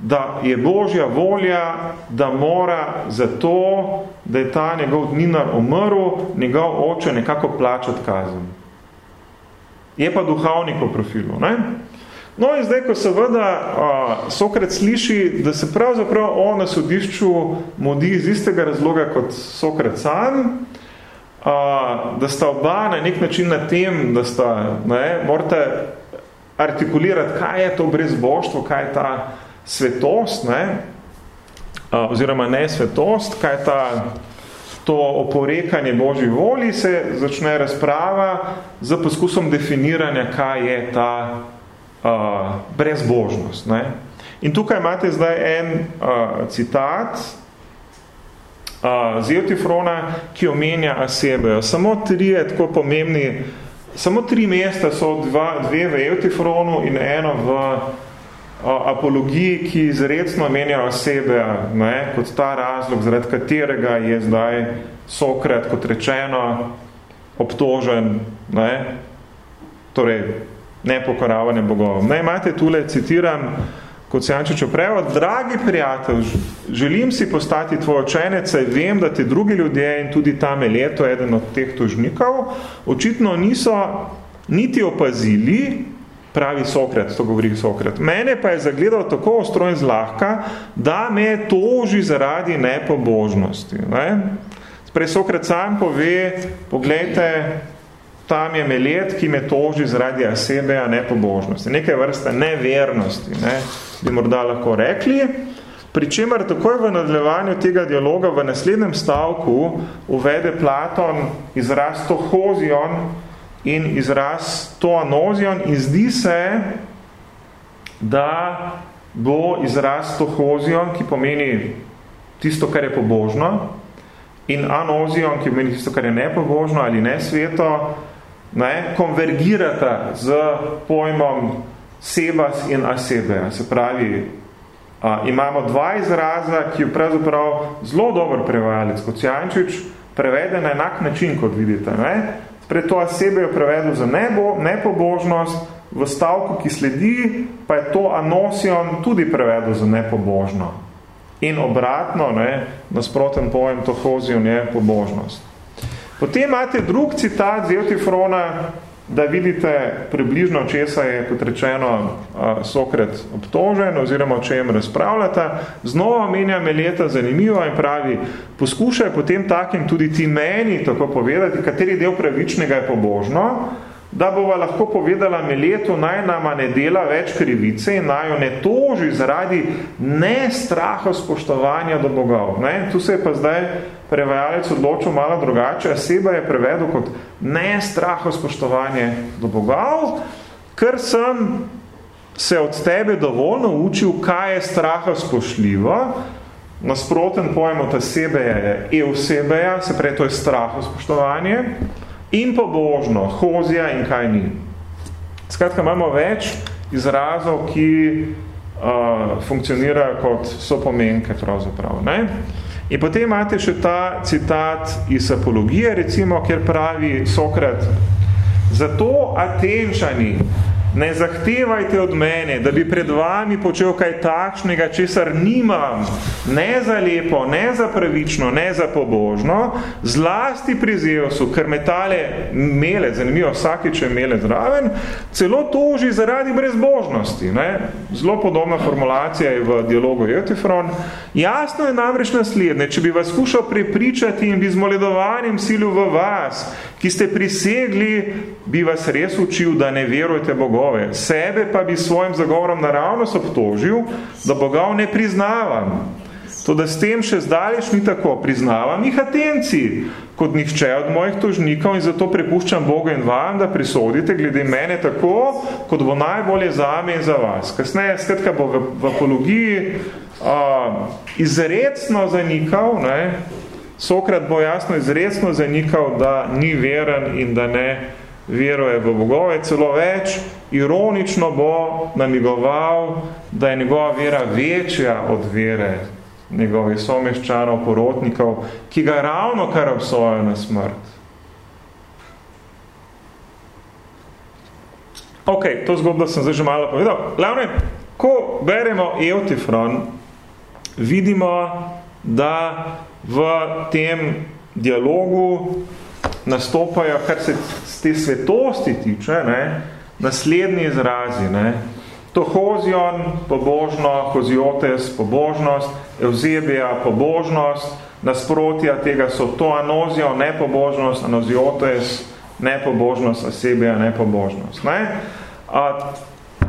da je Božja volja, da mora za to, da je ta njegov dninar umrl, njegov oče nekako plačati kazen. Je pa duhovnik po profilu. Ne? No in zdaj, ko seveda uh, Sokrat sliši, da se pravzaprav on na sodišču modi iz istega razloga kot Sokrat sam, uh, da sta oba na nek način na tem, da sta, ne, morate artikulirati, kaj je to brezboštvo, kaj je ta svetost, ne, oziroma ne svetost, kaj je ta, to oporekanje Božji voli, se začne razprava z poskusom definiranja, kaj je ta uh, brezbožnost. Ne. In tukaj imate zdaj en uh, citat uh, z Eutifrona, ki omenja Asebejo. Samo tri je tako pomembni Samo tri mesta so dva, dve v Eutifronu in eno v o, apologiji, ki izredno menjajo sebe ne, kot ta razlog, zaradi katerega je zdaj Sokrat, kot rečeno, obtožen, ne, torej nepokoravanje bogov. Ne, imate tule, citiram, kot se Jančič oprevo, dragi prijatelj, želim si postati tvoj očenec, saj vem, da ti drugi ljudje in tudi tam je leto eden od teh tožnikov, očitno niso niti opazili, pravi Sokrat, to govori Sokrat. Mene pa je zagledal tako ostro in zlahka, da me toži zaradi nepobožnosti. Ne? Sprej Sokrat sam pove, pogledajte, tam je melet, ki me toži zaradi asebeja nepobožnosti. Nekaj vrste nevernosti, ne, bi morda lahko rekli. Pričemer takoj v nadaljevanju tega dialoga v naslednjem stavku uvede Platon izraz tohozion in izraz toanozion in zdi se, da bo izraz tohozion, ki pomeni tisto, kar je pobožno, in anozion, ki pomeni tisto, kar je nepobožno ali nesveto, ne, konvergirata z pojmom sebas in asebe. Se pravi, a, imamo dva izraza, ki je pravzaprav zelo dober prevajalec, kot Jančič, prevede na enak način, kot vidite. Ne? Pred to asebe je prevedel za nebo, nepobožnost, v stavku, ki sledi, pa je to anosion tudi prevedel za nepobožno. In obratno, ne, nasproten pojem to hozijo je pobožnost. Potem imate drug citat z Eutifrona, da vidite približno, česa je, kot rečeno, Sokrat obtožen oziroma o čem razpravljata. Znova menja Meleta zanimivo in pravi, poskušaj potem takim tudi ti meni tako povedati, kateri del pravičnega je pobožno, da bova lahko povedala Meletu, naj nama ne dela več krivice in naj jo ne toži zaradi ne straha spoštovanja do bogov. Ne? Tu se je pa zdaj prevajalec odločil malo drugače, seba je prevedel kot ne straha spoštovanje do bogov, ker sem se od tebe dovolj naučil, kaj je straha spoštljivo, nasproten pojem od sebe je e-osebeja, se pravi, to je straha spoštovanje, in pobožno, hozija in kaj ni. Skratka, imamo več izrazov, ki uh, funkcionirajo kot sopomenke pravzaprav. Ne? In potem imate še ta citat iz apologije, recimo, kjer pravi Sokrat, zato Atenčani Ne zahtevajte od mene, da bi pred vami počel kaj takšnega, česar nimam, ne za lepo, ne za pravično, ne za pobožno, zlasti pri Zeusu, ker metale mele, zanimivo, vsakiče mele zraven, celo toži zaradi brezbožnosti. Ne? Zelo podobna formulacija je v dialogu Eutifron. Jasno je namreč naslednje, če bi vas skušal prepričati in bi z moledovanjem silil v vas, ki ste prisegli, bi vas res učil, da ne verujete bogove. Sebe pa bi svojim zagovorom naravnost obtožil, da bogov ne priznavam. To, da s tem še zdaleč ni tako, priznavam jih atenci, kot nihče od mojih tožnikov in zato prepuščam Boga in vam, da prisodite glede mene tako, kot bo najbolje za me in za vas. Kasneje, skratka, bo v, v apologiji uh, izredno zanikal, ne, Sokrat bo jasno izredno zanikal, da ni veren in da ne veruje v bogove, celo več, ironično bo namigoval, da je njegova vera večja od vere njegovih someščanov, porotnikov, ki ga ravno kar obsojajo na smrt. Ok, to zgodbo sem zdaj že malo povedal. Glavne, ko beremo Eutifron, vidimo, da v tem dialogu nastopajo, kar se te svetosti tiče, ne, naslednji izrazi. Ne. To hozion, pobožno, hoziotes, pobožnost, evzebija, pobožnost, nasprotja tega so to anozio, nepobožnost, anoziotes, nepobožnost, asebija, nepobožnost. Ne. A,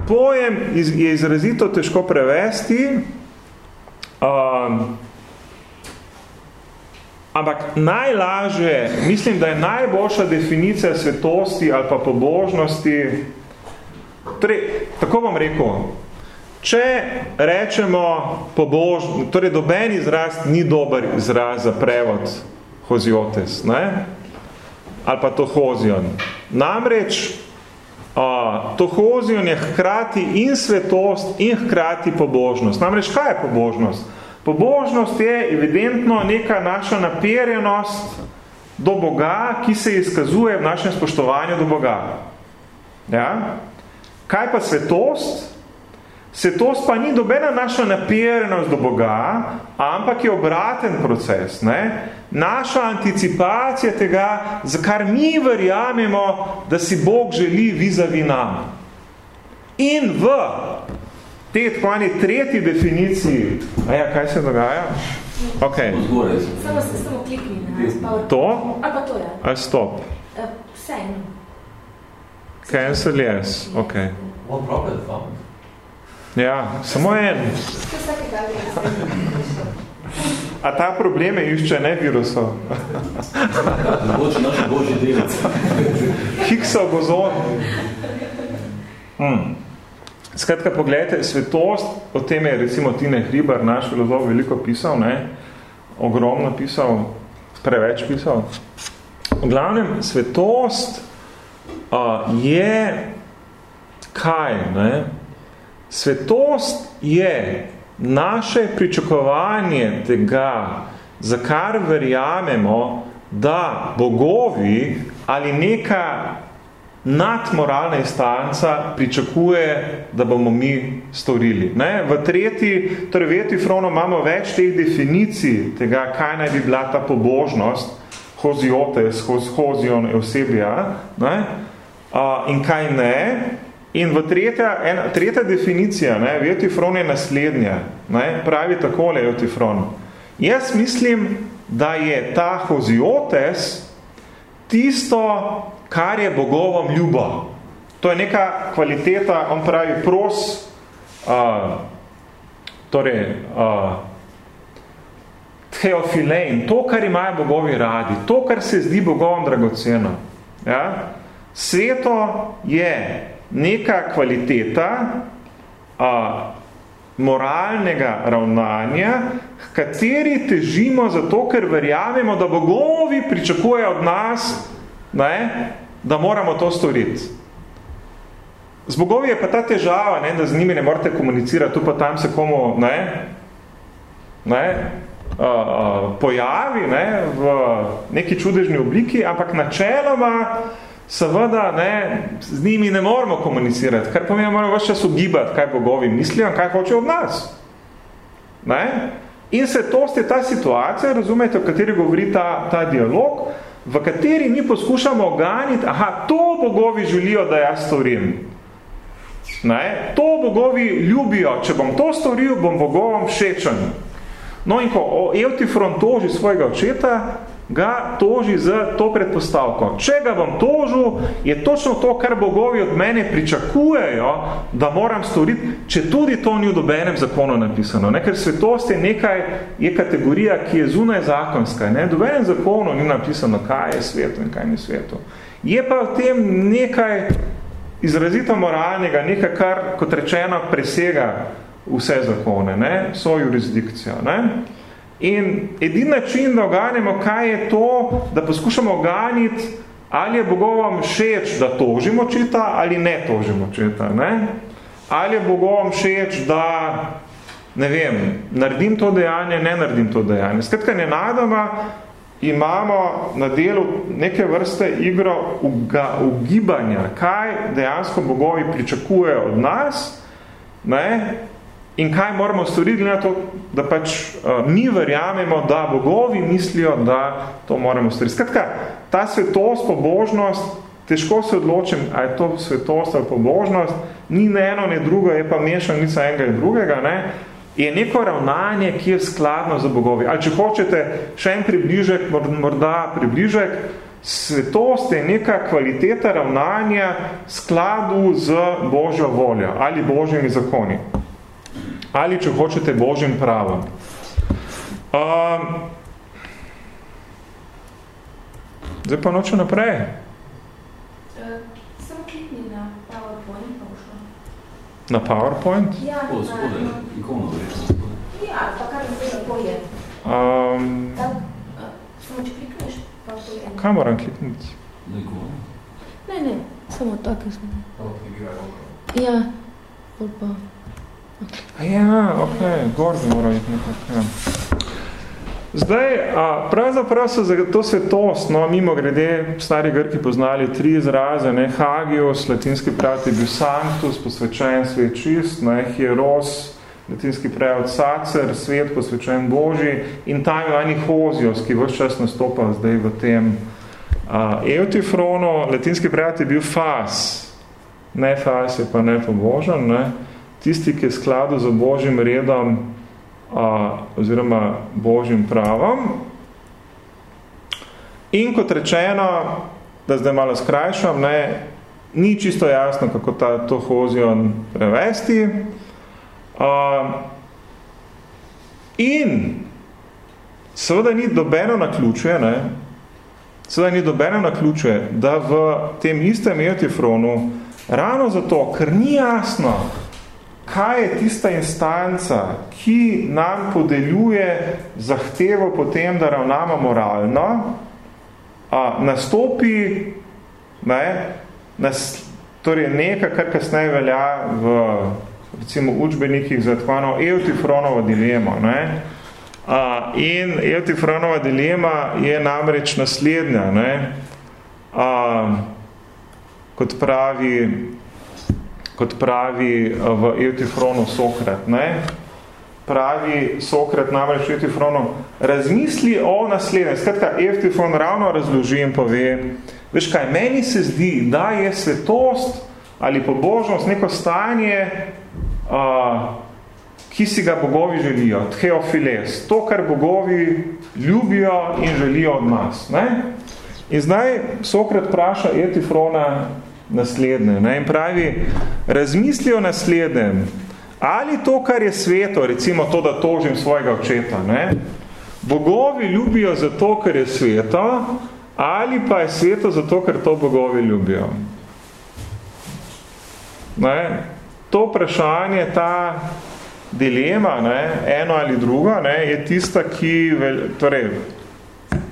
pojem je izrazito težko prevesti, a, Ampak najlažje, mislim, da je najboljša definicija svetosti ali pa pobožnosti, torej, tako bom rekel, če rečemo pobožno, torej doben izraz ni dober izraz za prevod hoziotes, ne? ali pa to hozion. Namreč, a, to hozion je hkrati in svetost in hkrati pobožnost. Namreč, kaj je pobožnost? Pobožnost je evidentno neka naša naperjenost do Boga, ki se izkazuje v našem spoštovanju do Boga. Ja? Kaj pa svetost? Svetost pa ni dobena naša naperjenost do Boga, ampak je obraten proces. Ne? Naša anticipacija tega, za kar mi verjamemo, da si Bog želi vizavi nam. In v te tako mani tretji definiciji, a ja, kaj se dogaja? Ok. Samo, samo klikni na To? Ali pa to je? Ali stop? Uh, vse eno. Cancel, yes. Ok. One problem found. Ja, samo en. A ta probleme išče, ne virusov? Mogoče naš božji delec. Higgsov bozon. Hmm. Skratka, pogledajte, svetost, o tem je recimo Tine Hribar, naš filozof, veliko pisal, ne? ogromno pisal, preveč pisal. V glavnem, svetost uh, je kaj? Ne? Svetost je naše pričakovanje tega, za kar verjamemo, da bogovi ali neka nadmoralna instanca pričakuje, da bomo mi storili. Ne? V tretji, torej v Etifronu imamo več teh definicij tega, kaj naj bi bila ta pobožnost, hoziotes, hoz, hozion, eusebia, ne? A, in kaj ne. In v tretja, ena, tretja definicija ne, v Etifron je naslednja. Ne? Pravi takole Etifron. Jaz mislim, da je ta hoziotes tisto, kar je bogovom ljubo. To je neka kvaliteta, on pravi pros, uh, torej, uh, teofilein, to, kar imajo bogovi radi, to, kar se zdi bogovom dragoceno. Ja? Sveto je neka kvaliteta uh, moralnega ravnanja, kateri težimo zato, ker verjamemo, da bogovi pričakujejo od nas, ne, da moramo to storiti. Z bogovi je pa ta težava, ne, da z njimi ne morate komunicirati, tu pa tam se komu ne, ne, uh, pojavi ne, v neki čudežni obliki, ampak načeloma seveda ne, z njimi ne moramo komunicirati, kar pomeni, moramo vse čas ugibati, kaj bogovi mislijo, kaj hoče od nas. Ne? In se to je ta situacija, razumete, v kateri govori ta, ta dialog, v kateri mi poskušamo oganiti, aha, to bogovi želijo, da jaz storim. Ne? To bogovi ljubijo, če bom to storil, bom bogovom všečen. No in ko Eutifron toži svojega očeta, ga toži z to predpostavko. Če ga bom tožil, je točno to, kar bogovi od mene pričakujejo, da moram storiti, če tudi to ni v dobenem zakonu napisano. Ne? Ker svetost je nekaj, je kategorija, ki je zunaj zakonska. Ne? Dobenem zakonu ni napisano, kaj je sveto in kaj ni sveto. Je pa v tem nekaj izrazito moralnega, nekaj, kar, kot rečeno, presega vse zakone, ne? so jurisdikcijo. Ne? In edin način, da oganimo, kaj je to, da poskušamo oganiti, ali je bogovom všeč, da tožimo četa, ali ne tožimo četa. Ne? Ali je bogovom všeč, da, ne vem, naredim to dejanje, ne naredim to dejanje. Skratka, nenadoma imamo na delu neke vrste igro uga, ugibanja, kaj dejansko bogovi pričakujejo od nas, ne? In kaj moramo storiti na to, da pač uh, mi verjamemo, da bogovi mislijo, da to moramo storiti. Skratka, ta svetost, pobožnost, težko se odločim, a je to svetost ali pobožnost, ni ne eno, ne drugo, je pa mešanica enega in drugega, ne? je neko ravnanje, ki je skladno za bogovi. Ali če hočete še en približek, morda približek, svetost je neka kvaliteta ravnanja skladu z Božjo voljo ali Božjimi zakoni ali če hočete Božjim pravom. Um, zdaj pa noče naprej. Uh, samo klikni na PowerPoint, pa ušlo. Na PowerPoint? Ja, O, spodaj, ikono vrečno. Ja, pa kar zdaj lahko je. Um, Tak, uh, samo če klikneš, pa to je. kaj moram klikniti? Na ikono. Ne, ne, samo tako smo. Pa igra roko. Ja, bolj pa. Ja, ok, gor bi moral iti nekaj. Ja. Zdaj, a, pravzaprav so za to svetost, no, mimo grede, stari Grki poznali tri izraze, ne, Hagios, latinski prevod je bil Sanctus, posvečen svet čist, ne, Hieros, latinski prevod Sacer, svet posvečen Božji, in tam je vani Hozios, ki vse čas nastopa zdaj v tem a, Eutifrono, latinski prevod je bil Fas, ne Fas je pa ne pobožen, ne, tisti, ki je skladu z Božjim redom a, oziroma Božjim pravom. In kot rečeno, da zdaj malo skrajšam, ne, ni čisto jasno, kako ta, to hozion prevesti. A, in seveda ni dobeno naključuje, ne, seveda ni dobeno naključuje, da v tem istem etifronu ravno zato, ker ni jasno, kaj je tista instanca, ki nam podeljuje zahtevo potem, da ravnamo moralno, a, nastopi ne, nas, torej nekaj, kar kasneje velja v recimo učbenikih za tako Eutifronovo dilemo. Ne? A, in Eutifronova dilema je namreč naslednja. Ne? A, kot pravi, kot pravi v Eutifronu Sokrat. Ne? Pravi Sokrat namreč Eutifronu, razmisli o naslednjem. Skratka, Eutifron ravno razloži in pove, veš kaj, meni se zdi, da je svetost ali pobožnost neko stanje, uh, ki si ga bogovi želijo, theophiles, to, kar bogovi ljubijo in želijo od nas. Ne? In zdaj Sokrat praša Etifrona naslednje ne? in pravi, razmisli o naslednjem, ali to, kar je sveto, recimo to, da tožim svojega očeta, ne? bogovi ljubijo zato, ker je sveto, ali pa je sveto zato, ker to bogovi ljubijo. Ne? To vprašanje, ta dilema, ne, eno ali drugo, ne, je tista, ki vel, torej,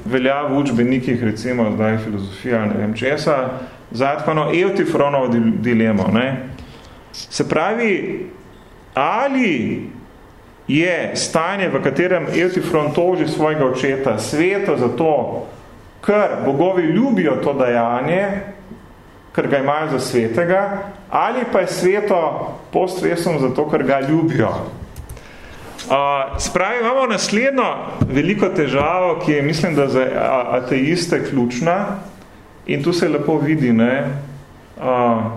velja v učbenikih, recimo zdaj filozofija, ne vem česa, zatkano eutifronovo dilemo. Ne. Se pravi, ali je stanje, v katerem eutifron toži svojega očeta, sveto zato, ker bogovi ljubijo to dajanje, ker ga imajo za svetega, ali pa je sveto postvesno zato, ker ga ljubijo. Uh, spravi, imamo naslednjo veliko težavo, ki je, mislim, da za ateiste ključna in tu se lepo vidi, ne, uh,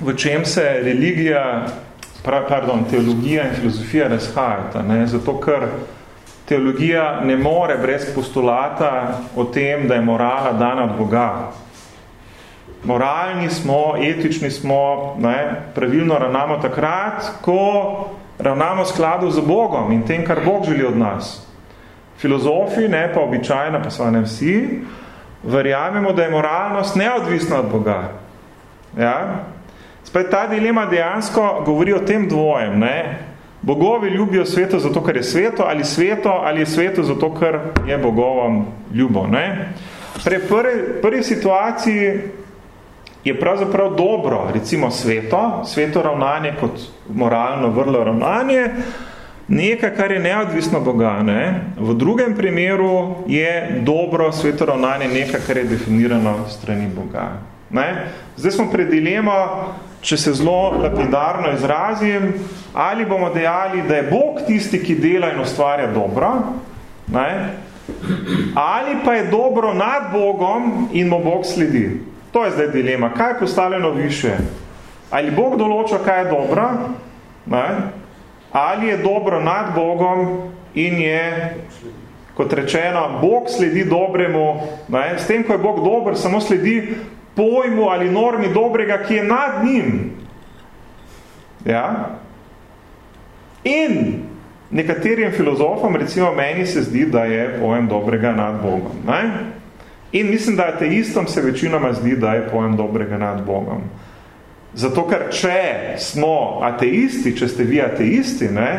v čem se religija, pardon, teologija in filozofija razhajata, ne, zato ker teologija ne more brez postulata o tem, da je morala dana od Boga moralni smo, etični smo, ne, pravilno ravnamo takrat, ko ravnamo skladu z Bogom in tem, kar Bog želi od nas. Filozofi, ne pa običajno, pa so ne vsi, verjamemo, da je moralnost neodvisna od Boga. Ja? Spet ta dilema dejansko govori o tem dvojem. Ne? Bogovi ljubijo sveto zato, ker je sveto, ali sveto, ali je sveto zato, ker je Bogovom ljubo. Ne? Pre prvi, prvi situaciji je pravzaprav dobro, recimo sveto, sveto ravnanje kot moralno vrlo ravnanje, nekaj, kar je neodvisno Boga. Ne? V drugem primeru je dobro sveto ravnanje nekaj, kar je definirano strani Boga. Ne? Zdaj smo pred dilemo, če se zelo lapidarno izrazim, ali bomo dejali, da je Bog tisti, ki dela in ustvarja dobro, ne? ali pa je dobro nad Bogom in mu Bog sledi. To je zdaj dilema. Kaj je postavljeno više? Ali Bog določa, kaj je dobro? Ne? Ali je dobro nad Bogom in je, kot rečeno, Bog sledi dobremu. Ne? S tem, ko je Bog dober, samo sledi pojmu ali normi dobrega, ki je nad njim. Ja? In nekaterim filozofom, recimo meni se zdi, da je pojem dobrega nad Bogom. Ne? In mislim, da ateistom se večinoma zdi, da je pojem dobrega nad Bogom. Zato, ker če smo ateisti, če ste vi ateisti, ne,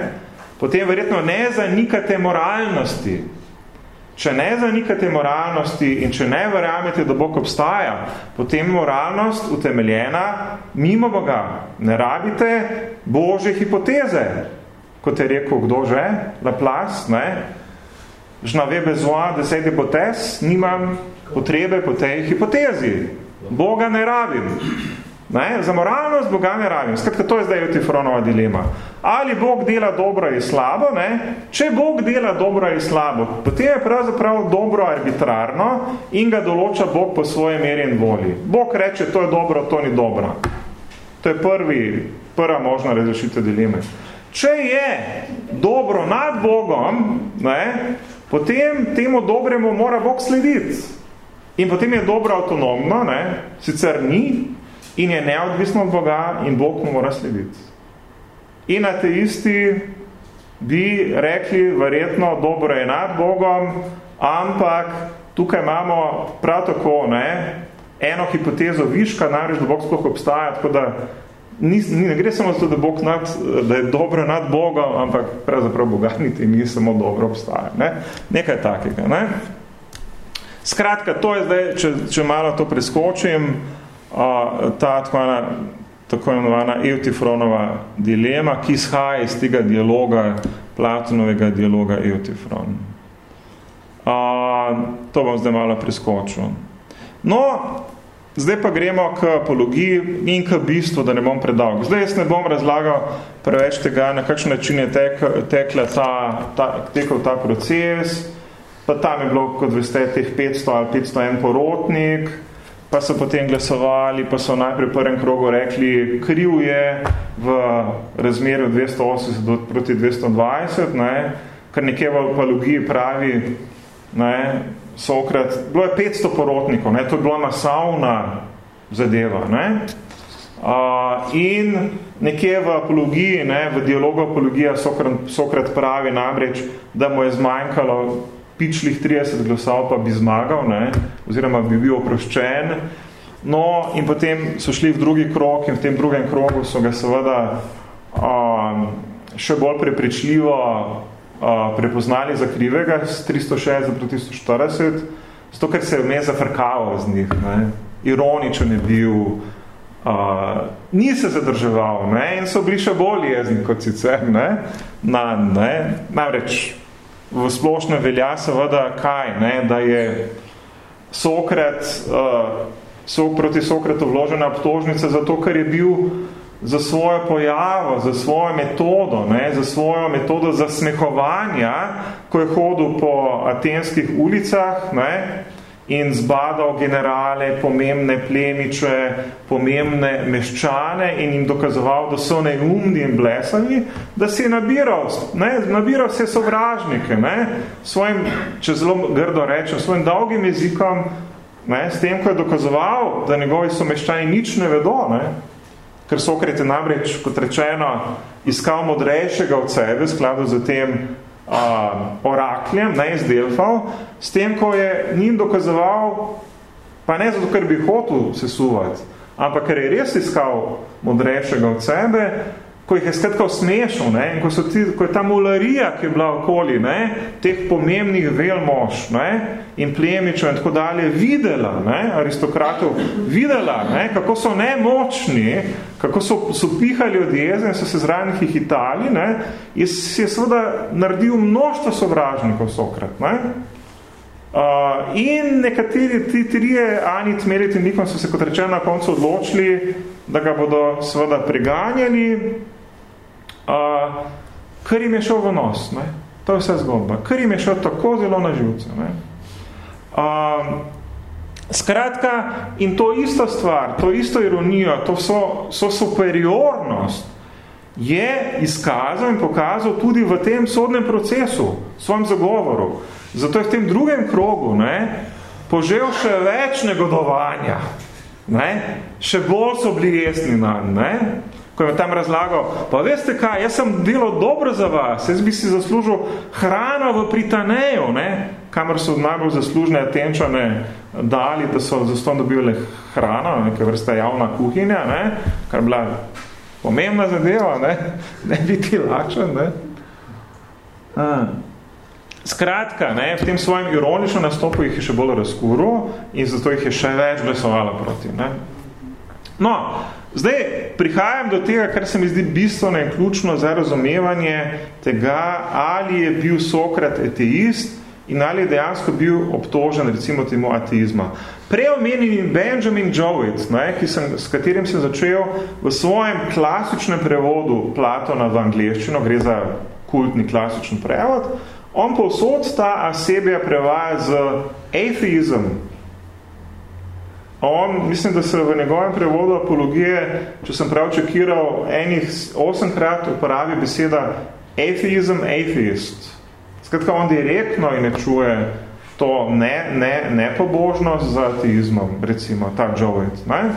potem verjetno ne zanikate moralnosti. Če ne zanikate moralnosti in če ne verjamete, da Bog obstaja, potem moralnost utemeljena mimo Boga. Ne rabite Bože hipoteze, kot je rekel kdo že, Laplace, ne, Je n'avais besoin de cette hypothèse, nimam potrebe po tej hipotezi. Boga ne rabim. Ne? Za moralnost Boga ne rabim. Skratka, to je zdaj Eutifronova dilema. Ali Bog dela dobro ali slabo? Ne? Če Bog dela dobro ali slabo, potem je pravzaprav dobro arbitrarno in ga določa Bog po svoje meri in volji. Bog reče, to je dobro, to ni dobro. To je prvi, prva možna razrešitev dileme. Če je dobro nad Bogom, ne, potem temu dobremu mora Bog slediti. In potem je dobro avtonomno, ne? sicer ni, in je neodvisno od Boga in Bog mu mora slediti. In ateisti bi rekli, verjetno, dobro je nad Bogom, ampak tukaj imamo prav tako ne, eno hipotezo viška, namreč, da Bog sploh obstaja, tako da ni, ni, ne gre samo zato, da, Bog nad, da je dobro nad Bogom, ampak pravzaprav Boga niti ni samo dobro obstaja. Ne? Nekaj takega. Ne? Skratka, to je zdaj, če, če malo to preskočim, ta, tkvana, tako imenovana Eutifronova dilema, ki izhaja iz tega dialoga, Platonovega dialoga Eutifron. Uh, to bom zdaj malo preskočil. No, zdaj pa gremo k apologiji in k bistvu, da ne bom predal. Zdaj jaz ne bom razlagal preveč tega, na kakšen način je tek, tekla ta, ta, tekel ta proces, pa tam je bilo, kot veste, teh 500 ali 501 porotnik, pa so potem glasovali, pa so najprej v prvem krogu rekli, kriv je v razmerju 280 proti 220, ne, kar nekje v apologiji pravi, ne, Sokrat, bilo je 500 porotnikov, ne, to je bila masavna zadeva. Ne. Uh, in nekje v apologiji, ne, v dialogu apologija Sokrat, Sokrat pravi namreč, da mu je zmanjkalo pičlih 30 glasov, pa bi zmagal, ne, oziroma bi bil oproščen. No, in potem so šli v drugi krok in v tem drugem krogu so ga seveda uh, še bolj prepričljivo prepoznali za krivega z 360 proti 140, zato ker se je vmes zafrkaval z njih, ne? ironičen je bil, uh, ni se zadrževal ne? in so bili še bolj jezni kot sicer. Ne? Na, ne? Namreč v splošno velja seveda kaj, ne? da je Sokrat, uh, so proti Sokratu vložena obtožnica zato, ker je bil za svojo pojavo, za svojo metodo, ne, za svojo metodo zasmehovanja, ko je hodil po atenskih ulicah ne, in zbadal generale, pomembne plemiče, pomembne meščane in jim dokazoval, da so neumni in blesavi, da si je nabiral, ne, nabiral vse sovražnike, ne, svojim, če zelo grdo rečem, svojim dolgim jezikom, ne, s tem, ko je dokazoval, da njegovi someščani nič ne vedo, ne, ker Sokrat je namreč, kot rečeno, iskal modrejšega od sebe, skladu z tem uh, orakljem, ne iz Delfov, s tem, ko je njim dokazoval, pa ne zato, ker bi hotel se suvati, ampak ker je res iskal modrejšega od sebe, ko jih je skratka smešal, ne, in ko, so ti, ko je ta mularija, ki je bila okoli, ne, teh pomembnih velmož, ne, in plemičev in tako dalje, videla, ne, aristokratov, videla, ne, kako so nemočni, kako so, so pihali od jeze in so se zraven hihitali, ne, in si je seveda naredil množstvo sovražnikov Sokrat, ne. Uh, in nekateri ti trije, Ani, Tmerit in Nikon, so se kot rečeno na koncu odločili, da ga bodo seveda preganjali, uh, ker jim je šel v nos. Ne? To je vse zgodba. Ker jim je šel tako zelo na živce. Ne? Uh, skratka, in to isto stvar, to isto ironijo, to so, so superiornost, je izkazal in pokazal tudi v tem sodnem procesu, svojem zagovoru. Zato je v tem drugem krogu ne, požel še več negodovanja. Ne? Še bolj so bili jesni na ne? Ko je tam razlagal, pa veste kaj, jaz sem delal dobro za vas, jaz bi si zaslužil hrano v Pritaneju, ne? kamor so najbolj zaslužne atenčane dali, da so zaston dobili hrano, nekaj vrsta javna kuhinja, ne? kar bila pomembna zadeva, ne, ne biti lakšen. Ne? A. Skratka, ne, v tem svojem ironičnem nastopu jih je še bolj razkuril in zato jih je še več glasovala proti. Ne? No, Zdaj, prihajam do tega, kar se mi zdi bistveno in ključno za razumevanje tega, ali je bil Sokrat ateist in ali je dejansko bil obtožen, recimo temu ateizma. Preomenjeni Benjamin Jowett, ne, ki sem, s katerim sem začel v svojem klasičnem prevodu Platona v angleščino, gre za kultni klasičen prevod, on povsod ta asebija prevaja z atheism, On, mislim, da se v njegovem prevodu apologije, če sem prav čekiral, enih osemkrat uporabi beseda atheism, atheist. Skratka, on direktno in ne čuje to ne, ne, nepobožnost za ateizmom, recimo, ta Jowett. Ne?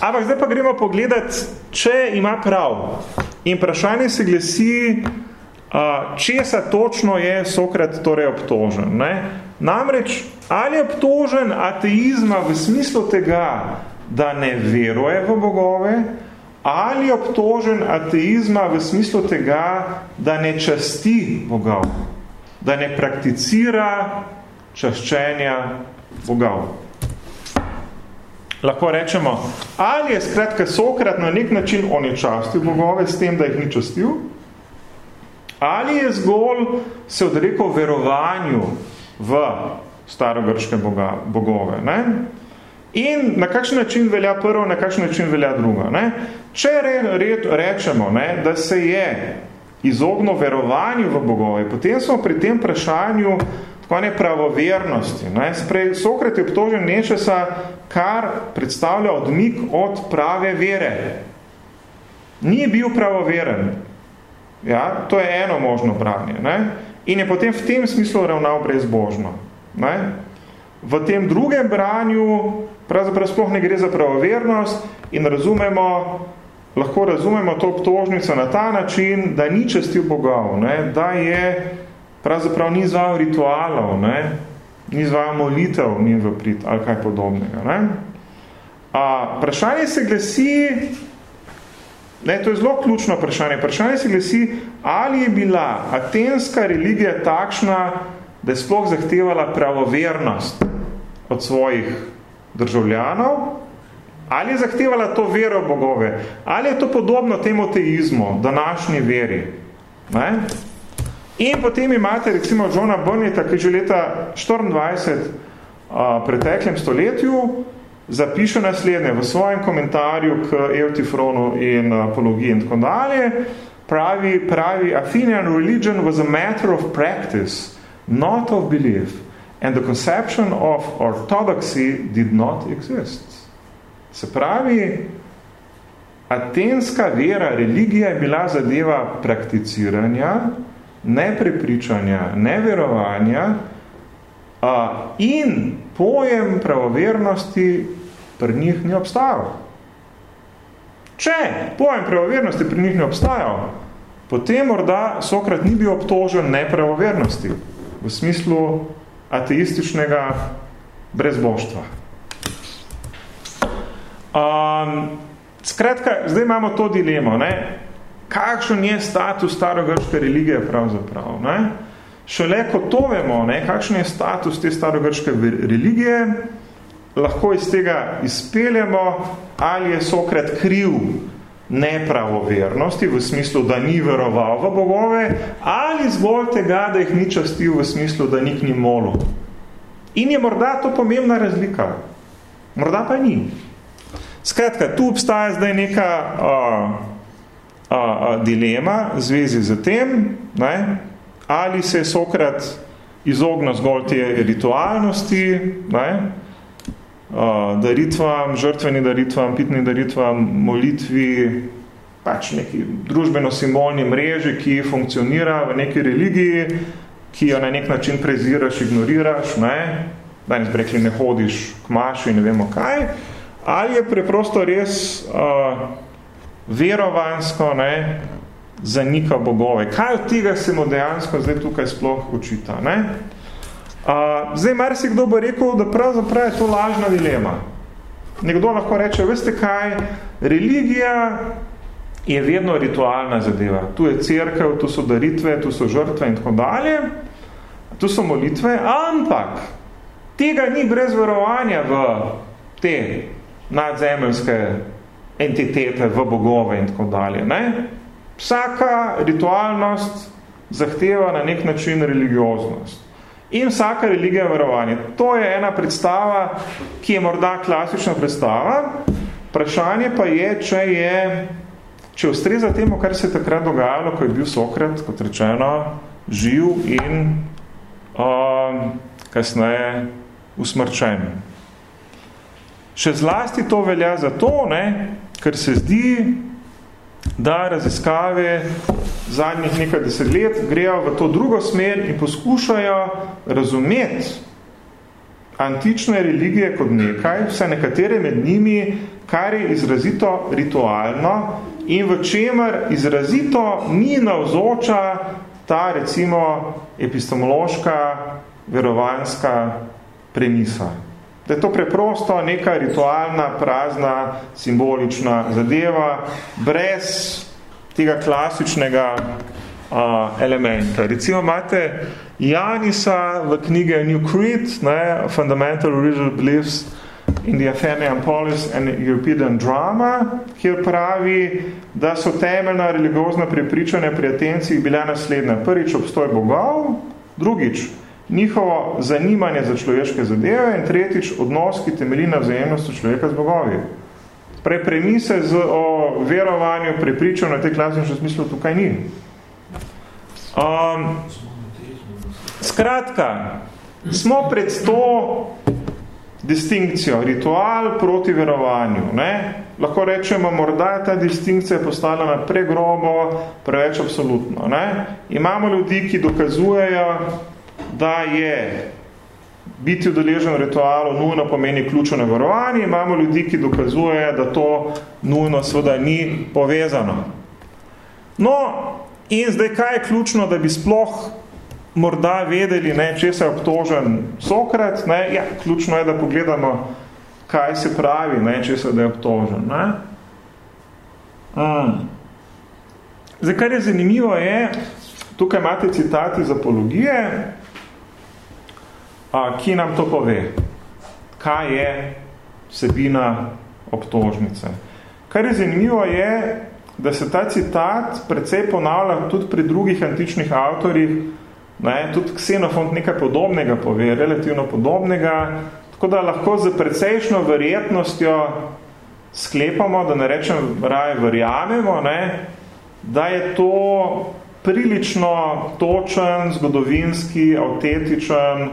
Ampak zdaj pa gremo pogledati, če ima prav. In vprašanje se glasi, česa točno je Sokrat torej obtožen. Ne? Namreč, ali je obtožen ateizma v smislu tega, da ne veruje v bogove, ali je obtožen ateizma v smislu tega, da ne časti bogov, da ne prakticira čaščenja bogov. lahko rečemo, ali je skratka Sokrat na nek način onečastil bogove s tem, da jih ni častil, ali je zgolj se odrekel verovanju v starogrške boga, bogove. Ne? In na kakšen način velja prvo, na kakšen način velja drugo. Ne? Če re, re, rečemo, ne, da se je izogno verovanju v bogove, potem smo pri tem vprašanju tako ne pravovernosti. Ne? Sprej, Sokrat je obtožen nečesa, kar predstavlja odmik od prave vere. Ni bil pravoveren. Ja? To je eno možno branje. Ne? In je potem v tem smislu ravnal brezbožno. Ne? V tem drugem branju pravzaprav sploh ne gre za pravovernost in razumemo, lahko razumemo to obtožnico na ta način, da ni čestil bogov, ne? da je pravzaprav ni zval ritualov, ne? ni zval molitev ni v prid ali kaj podobnega. Ne? A, vprašanje se glasi, ne, to je zelo ključno vprašanje, vprašanje se glasi, ali je bila atenska religija takšna, da je sploh zahtevala pravovernost od svojih državljanov, ali je zahtevala to vero bogove, ali je to podobno temu teizmu, današnji veri. Ne? In potem imate recimo Johna Burneta, ki že leta 24 a, preteklem stoletju zapiše naslednje v svojem komentarju k Eutifronu in apologiji in tako dalje, pravi, pravi, Athenian religion was a matter of practice, not of belief, and the conception of orthodoxy did not exist. Se pravi, atenska vera, religija je bila zadeva prakticiranja, ne prepričanja, ne verovanja a, in pojem pravovernosti pri njih ni obstajal. Če pojem pravovernosti pri njih ni obstajal, potem morda Sokrat ni bil obtožen nepravovernosti v smislu ateističnega brezboštva. Um, skratka, zdaj imamo to dilemo. Ne? kakšen je status starogrške religije pravzaprav. Ne? Šele ko to vemo, ne, kakšen je status te starogrške religije, lahko iz tega izpeljemo, ali je Sokrat kriv nepravovernosti, v smislu, da ni veroval v bogove, ali zgolj tega, da jih ni častil v smislu, da ni molil. In je morda to pomembna razlika. Morda pa ni. Skratka, tu obstaja zdaj neka uh, a, a, dilema v zvezi z tem, ne, ali se je Sokrat izognil zgolj te ritualnosti, ne, a, daritvam, žrtveni daritvam, pitni daritvam, molitvi, pač neki družbeno-simbolni mreži, ki funkcionira v neki religiji, ki jo na nek način preziraš, ignoriraš, ne, danes bi rekli, ne hodiš k maši, ne vemo kaj, ali je preprosto res a, verovansko ne, zanika bogove. Kaj od tega se mu dejansko zdaj tukaj sploh učita? Ne? Zdaj, mar si kdo bo rekel, da pravzaprav je to lažna dilema. Nekdo lahko reče, veste kaj, religija je vedno ritualna zadeva. Tu je cerkev, tu so daritve, tu so žrtve in tako dalje, tu so molitve, ampak tega ni brez verovanja v te nadzemeljske entitete v bogove in tako dalje. Ne? Vsaka ritualnost zahteva na nek način religioznost. In vsaka religija je verovanje. To je ena predstava, ki je morda klasična predstava. Vprašanje pa je, če je, če ustreza temu, kar se je takrat dogajalo, ko je bil Sokrat, kot rečeno, živ in uh, kasneje usmrčen. Še zlasti to velja za to, ne, ker se zdi, da raziskave zadnjih nekaj deset let grejo v to drugo smer in poskušajo razumeti antične religije kot nekaj, vse nekatere med njimi, kar je izrazito ritualno in v čemer izrazito ni navzoča ta recimo epistemološka, verovanska premisa da je to preprosto neka ritualna, prazna, simbolična zadeva, brez tega klasičnega uh, elementa. Recimo imate Janisa v knjige New Creed, ne, Fundamental Religious Beliefs, in the Athenian Polis and European Drama, kjer pravi, da so temeljna religiozna prepričanja pri Atencih bila naslednja. Prvič obstoj bogov, drugič njihovo zanimanje za človeške zadeve in tretjič odnos, ki temelji na vzajemnosti človeka z bogovi. Prej premise z, o verovanju prepričanj na te klasične smislu tukaj ni. Um, skratka, smo pred to distinkcijo, ritual proti verovanju. Ne? Lahko rečemo, morda je ta distinkcija postala na pregrobo, preveč absolutno. Ne? Imamo ljudi, ki dokazujejo, da je biti udeležen ritualu nujno pomeni ključno verovanje, imamo ljudi, ki dokazujejo, da to nujno seveda ni povezano. No, in zdaj kaj je ključno, da bi sploh morda vedeli, ne, če se je obtožen Sokrat, ne, ja, ključno je, da pogledamo, kaj se pravi, ne, če se da je obtožen. Ne. Mm. Zdaj, kar je zanimivo je, tukaj imate citati iz apologije, a, ki nam to pove, kaj je vsebina obtožnice. Kar je zanimivo je, da se ta citat precej ponavlja tudi pri drugih antičnih avtorjih, Ne, tudi Xenofont nekaj podobnega pove, relativno podobnega, tako da lahko z precejšno verjetnostjo sklepamo, da ne rečem raje verjamemo, ne, da je to prilično točen, zgodovinski, avtentičen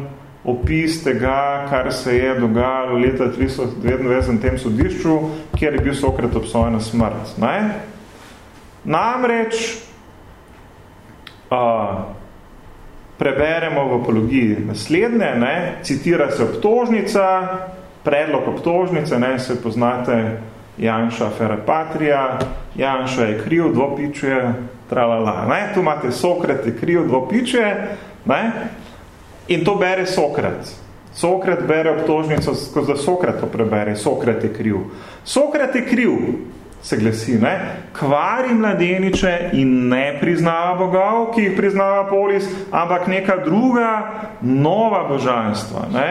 opis tega, kar se je dogajalo leta 329 na tem sodišču, kjer je bil Sokrat obsojen na smrt. Ne. Namreč, uh, preberemo v apologiji naslednje, ne, citira se obtožnica, predlog obtožnice, ne, se poznate Janša Ferapatrija, Janša je kriv, dvopičuje, tralala, ne, tu imate Sokrat je kriv, dvopičuje, ne, in to bere Sokrat. Sokrat bere obtožnico, skozi Sokrat to prebere, Sokrat je kriv. Sokrat je kriv, se glasi, ne, kvari mladeniče in ne priznava bogov, ki jih priznava polis, ampak neka druga, nova božanstva, ne.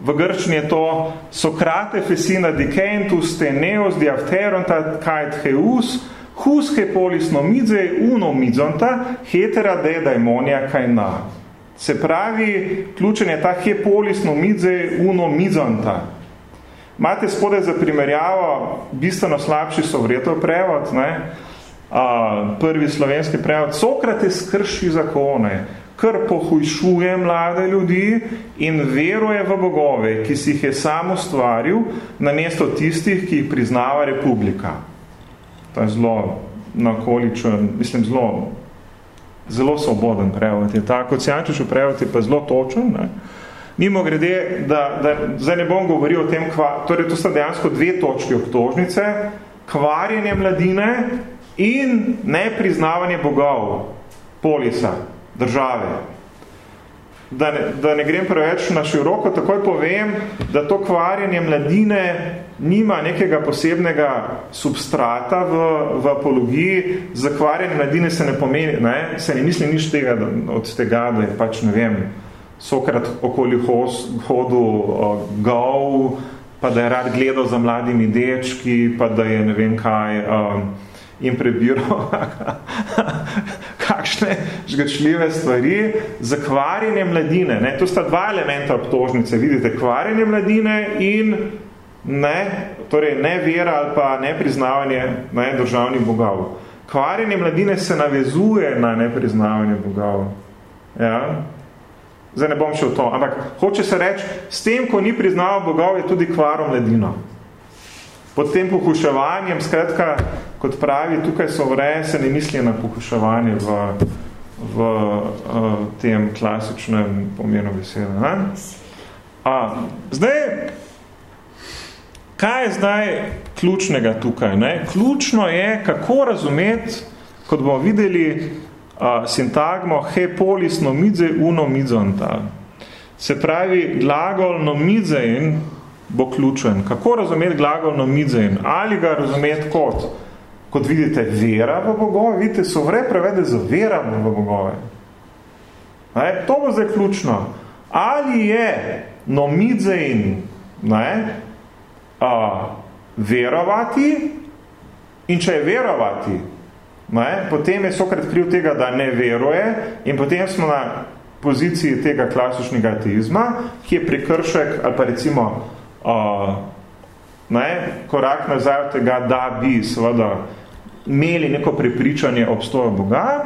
V grčni je to Sokrate fesina dicentus te neos diafteronta kait heus, hus he polis nomidze uno midzonta hetera de daimonia kaina. Se pravi, ključen je ta he polis nomidze uno midzonta. Imate spodaj za primerjavo bistveno slabši sovretov prevod, ne? A, prvi slovenski prevod. Sokrate skrši zakone, kar pohujšuje mlade ljudi in veruje v bogove, ki si jih je sam ustvaril na mesto tistih, ki jih priznava republika. To je zelo nakoličen, mislim, zelo, zelo svoboden prevod. Je tako, Cijančiču prevod je pa zelo točen, ne? Mimo grede, da, da zdaj ne bom govoril o tem, kva, torej to sta dejansko dve točki obtožnice, kvarjenje mladine in nepriznavanje bogov, polisa, države. Da ne, da ne grem preveč na široko, takoj povem, da to kvarjenje mladine nima nekega posebnega substrata v, v apologiji. Za kvarjenje mladine se ne pomeni, ne, se ne misli nič tega, od tega, da je pač, ne vem, Sokrat okoli hodu uh, gov, pa da je rad gledal za mladimi dečki, pa da je ne vem kaj um, in prebiral kakšne žgačljive stvari. Za kvarjenje mladine, ne, to sta dva elementa obtožnice, vidite, kvarjenje mladine in ne, torej ne vera ali pa nepriznavanje ne, državnih bogov. Kvarjenje mladine se navezuje na nepriznavanje bogov. Ja? Zdaj ne bom šel to, ampak hoče se reči, s tem, ko ni priznaval bogov, je tudi kvaro mladino. Pod tem pohuševanjem, skratka, kot pravi, tukaj so vre, se ne misli na pohuševanje v, v uh, tem klasičnem pomenu besede. Ne? A, zdaj, kaj je zdaj ključnega tukaj? Ne? Ključno je, kako razumeti, kot bomo videli, uh, sintagmo he polis nomidze uno midzonta. Se pravi, glagol nomidzein bo ključen. Kako razumeti glagol nomidzein? Ali ga razumeti kot, kot vidite, vera v bogove? Vidite, so vre prevede za vera v bogove. Ne? To bo zdaj ključno. Ali je nomidzein ne, uh, verovati in če je verovati, ne, potem je Sokrat kriv tega, da ne veruje in potem smo na poziciji tega klasičnega ateizma, ki je prekršek ali pa recimo uh, ne, korak nazaj od tega, da bi seveda imeli neko prepričanje obstoja Boga,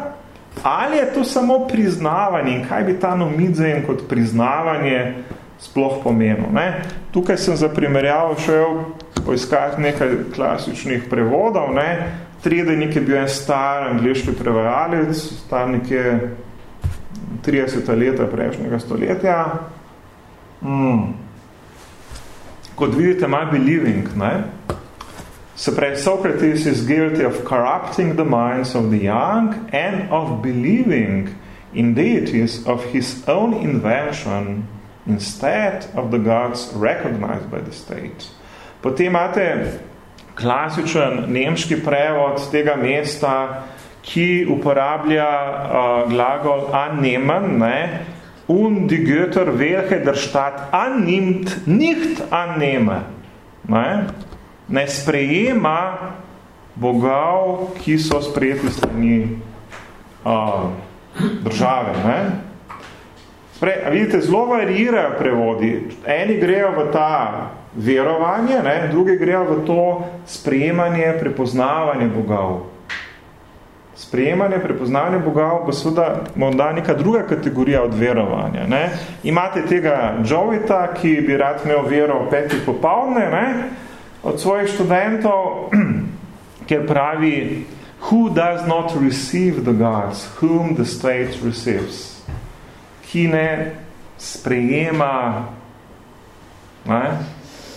ali je to samo priznavanje in kaj bi ta nomidzejen kot priznavanje sploh pomenil. Ne? Tukaj sem za primerjavo šel poiskati nekaj klasičnih prevodov. Ne? Tredenik je bil en star angliški prevajalec, star nekje 30 leta prejšnjega stoletja. Hmm. Kot vidite, my believing, ne? Se pravi, Socrates is guilty of corrupting the minds of the young and of believing in deities of his own invention instead of the gods recognized by the state. Potem imate klasičen nemški prevod tega mesta, ki uporablja uh, glagol annehmen, ne? Und die Götter, welche der Stadt annimmt, nicht annehme. Ne? ne sprejema bogov, ki so sprejeti strani uh, države. Ne? Sprej, vidite, zelo varirajo prevodi. Eni grejo v ta verovanje, ne? drugi grejo v to sprejemanje, prepoznavanje bogov. Sprejemanje, prepoznavanje bogov bo seveda morda neka druga kategorija od verovanja. Ne? Imate tega Jovita, ki bi rad imel vero v petih popolne, ne? od svojih študentov, kjer pravi Who does not receive the gods, whom the state receives? Ki ne sprejema ne,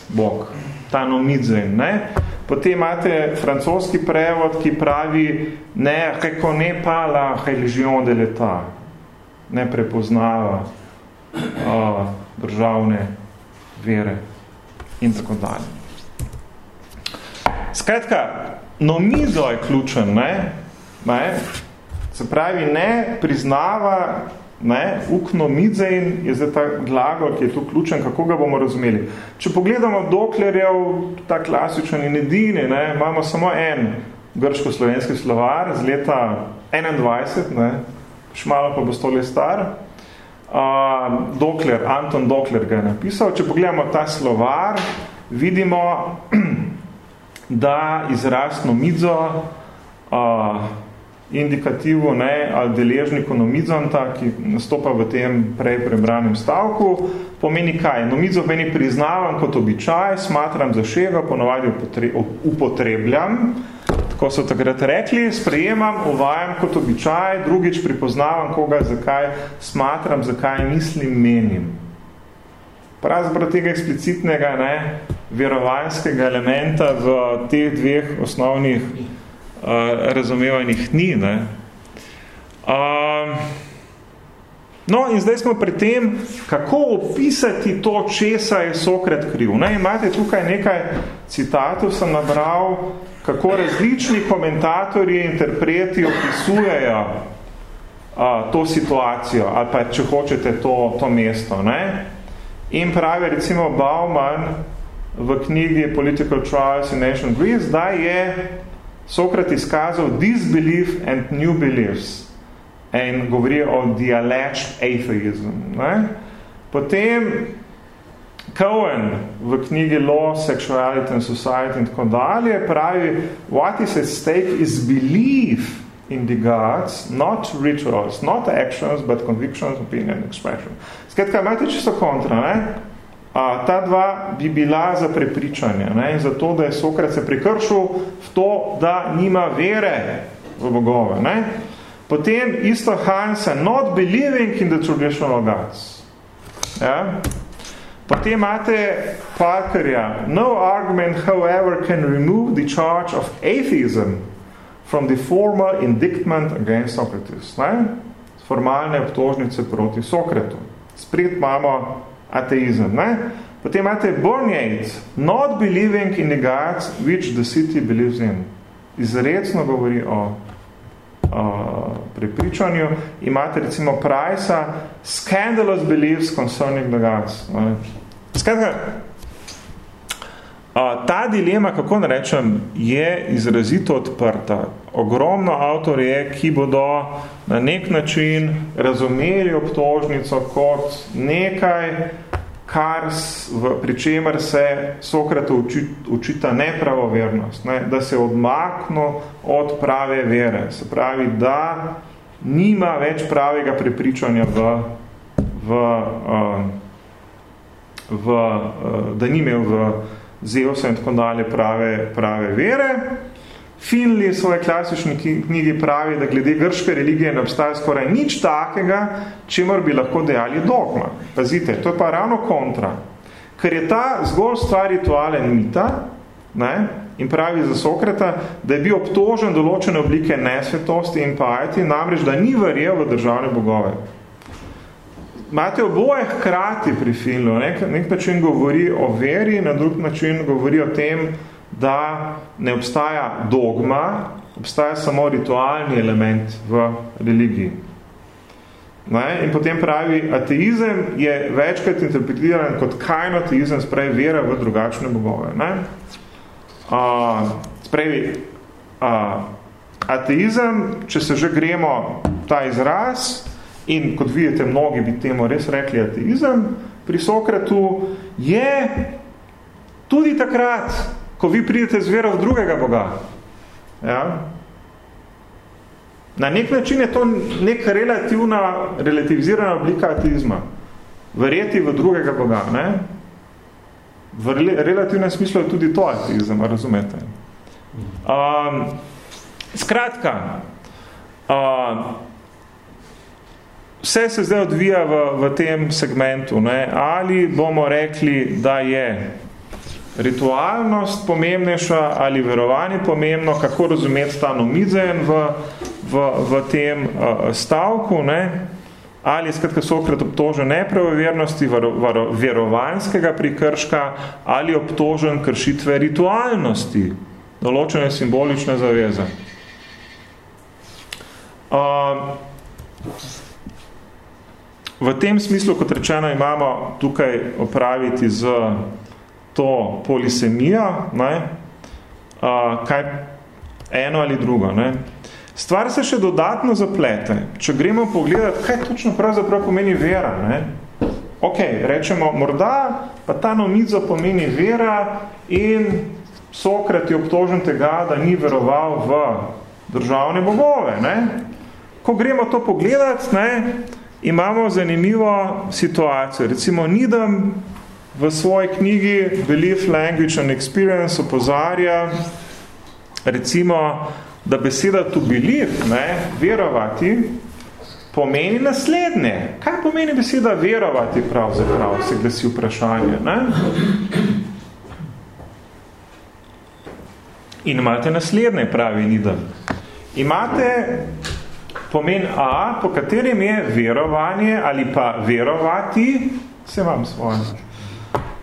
Bog, ta nomidzen. Ne? Potem imate francoski prevod, ki pravi ne, kako ne pa la religion de l'Etat, ne prepoznava uh, državne vere in tako dalje. Skratka, nomizo je ključen, ne? ne? Se pravi, ne priznava, ne, uknomidzein je zdaj ta glagol, ki je tu ključen, kako ga bomo razumeli. Če pogledamo doklerjev, ta klasičen in edini, ne, imamo samo en grško-slovenski slovar z leta 21, ne, še malo pa bo stole star, uh, Dokler, Anton Dokler ga je napisal. Če pogledamo ta slovar, vidimo, da izraz nomidzo uh, indikativu ne, ali deležniku nomizonta, ki nastopa v tem prej prebranem stavku, pomeni kaj? Nomidzo meni priznavam kot običaj, smatram za šega, ponovadi upotrebljam, tako so takrat rekli, sprejemam, uvajam kot običaj, drugič pripoznavam koga, zakaj smatram, zakaj mislim, menim. Pravzaprav tega eksplicitnega ne, verovanjskega elementa v teh dveh osnovnih razumevanjih ni. Ne. Uh, no, in zdaj smo pri tem, kako opisati to, česa je Sokrat kriv. Ne, imate tukaj nekaj citatov, sem nabral, kako različni komentatorji, interpreti opisujejo uh, to situacijo, ali pa, če hočete, to, to mesto. Ne. In pravi, recimo, Bauman, v knjigi Political Trials in Nation Greece, da je Sokrat izkazal disbelief and new beliefs in govori o the alleged atheism. Ne? Potem Cohen v knjigi Law, Sexuality and Society in tako dalje pravi, what is at stake is belief in the gods, not rituals, not actions, but convictions, opinion expression. Skratka, imate čisto kontra, ne? A, ta dva bi bila za prepričanje, ne? za to, da je Sokrat se prekršil v to, da nima vere v bogove. Ne? Potem isto Hansen, not believing in the traditional gods. Ja? Potem imate Parkerja, no argument, however, can remove the charge of atheism from the formal indictment against Socrates. Ne? Formalne obtožnice proti Sokratu. Spred imamo ateizem. Ne? Potem imate Bornjejc, not believing in the gods which the city believes in. Izredno govori o, o prepričanju. Imate recimo Price'a, scandalous beliefs concerning the gods. Skratka, ta dilema, kako ne rečem, je izrazito odprta. Ogromno avtor je, ki bodo na nek način razumeli obtožnico kot nekaj, kar v, pri čemer se Sokratu uči, učita nepravovernost, ne? da se odmakno od prave vere. Se pravi, da nima več pravega prepričanja v, v, uh, v, uh, da ni imel v Zeusa in tako dalje prave, prave vere. Finley v svoje klasični knjigi pravi, da glede grške religije ne obstaja skoraj nič takega, čemor bi lahko dejali dogma. Pazite, to je pa ravno kontra. Ker je ta zgolj stvar ritualen mita, ne, in pravi za Sokrata, da je bil obtožen določene oblike nesvetosti in pajeti, namreč, da ni verjel v državne bogove imate oboje hkrati pri filmu. Nek, nek način govori o veri, na drug način govori o tem, da ne obstaja dogma, obstaja samo ritualni element v religiji. Ne? In potem pravi, ateizem je večkrat interpretiran kot kajno ateizem, spravi vera v drugačne bogove. Ne? Uh, spravi, uh, ateizem, če se že gremo ta izraz, In kot vidite, mnogi bi temu res rekli ateizem, pri Sokratu je tudi takrat, ko vi pridete z vero v drugega Boga. Ja? Na nek način je to nek relativna, relativizirana oblika ateizma. Verjeti v drugega Boga. Ne? V relativnem smislu je tudi to ateizem, razumete? Um, skratka, um, vse se zdaj odvija v, v tem segmentu. Ne? Ali bomo rekli, da je ritualnost pomembnejša ali verovanje pomembno, kako razumeti ta nomizen v, v, v tem uh, stavku, ne? ali je skratka Sokrat obtožen nepravovernosti verovanskega prikrška ali obtožen kršitve ritualnosti, določene simbolične zaveze. Uh, V tem smislu, kot rečeno, imamo tukaj opraviti z to polisemijo, ne? Uh, kaj eno ali drugo. Ne? Stvar se še dodatno zaplete. Če gremo pogledati, kaj točno pravzaprav pomeni vera. Ne? Ok, rečemo, morda pa ta nomico pomeni vera in Sokrat je obtožen tega, da ni veroval v državne bogove. Ne? Ko gremo to pogledati, ne, imamo zanimivo situacijo. Recimo Nidam v svoji knjigi Belief, Language and Experience opozarja, recimo, da beseda to believe, ne, verovati, pomeni naslednje. Kaj pomeni beseda verovati pravzaprav, se glasi vprašanje? Ne? In imate naslednje, pravi Nidam. Imate pomen A, po katerem je verovanje ali pa verovati, se vam svoje.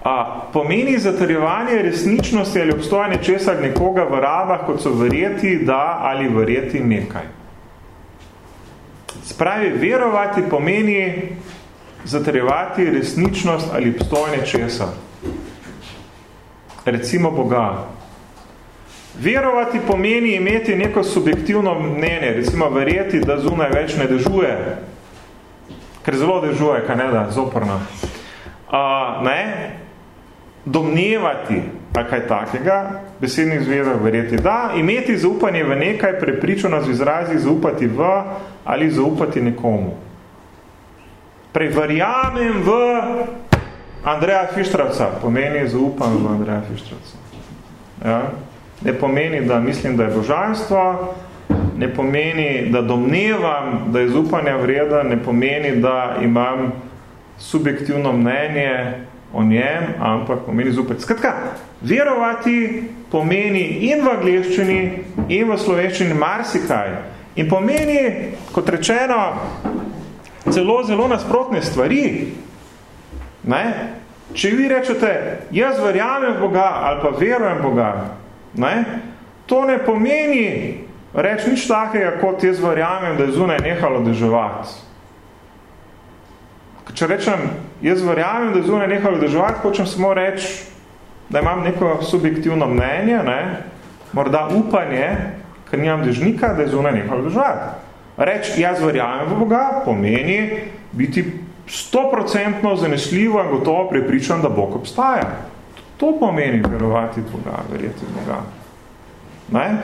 A, pomeni zatrjevanje resničnosti ali obstojanje česa nekoga v rabah, kot so verjeti da ali verjeti nekaj. Spravi, verovati pomeni zatrjevati resničnost ali obstojanje česa. Recimo Boga. Verovati pomeni imeti neko subjektivno mnenje, recimo verjeti, da zunaj več ne dežuje, ker zelo dežuje, kaj ne da, zoporno. Uh, ne? Domnevati, a kaj takega, besednih zvezah verjeti, da, imeti zaupanje v nekaj, prepričano z izrazi zaupati v ali zaupati nekomu. Prej verjamem v Andreja Fištravca, pomeni zaupam v Andreja Fištravca. Ja? Ne pomeni, da mislim, da je božanstvo, ne pomeni, da domnevam, da je zupanja vreda, ne pomeni, da imam subjektivno mnenje o njem, ampak pomeni zupati. Skratka, verovati pomeni in v angleščini, in v sloveščini marsikaj. In pomeni, kot rečeno, celo, zelo nasprotne stvari. Ne? Če vi rečete, jaz verjamem Boga ali pa verujem Boga, Ne? To ne pomeni reči nič takega, kot jaz verjamem, da je zunaj nehalo deževati. Če rečem, jaz verjamem, da je zunaj nehalo deževati, hočem samo reči, da imam neko subjektivno mnenje, ne, morda upanje, ker nimam dežnika, da je zunaj nekaj držati. Reč, jaz verjamem v Boga, pomeni biti 100% zanesljivo in gotovo prepričan, da Bog obstaja. To pomeni verovati Boga, verjeti Boga. Ne?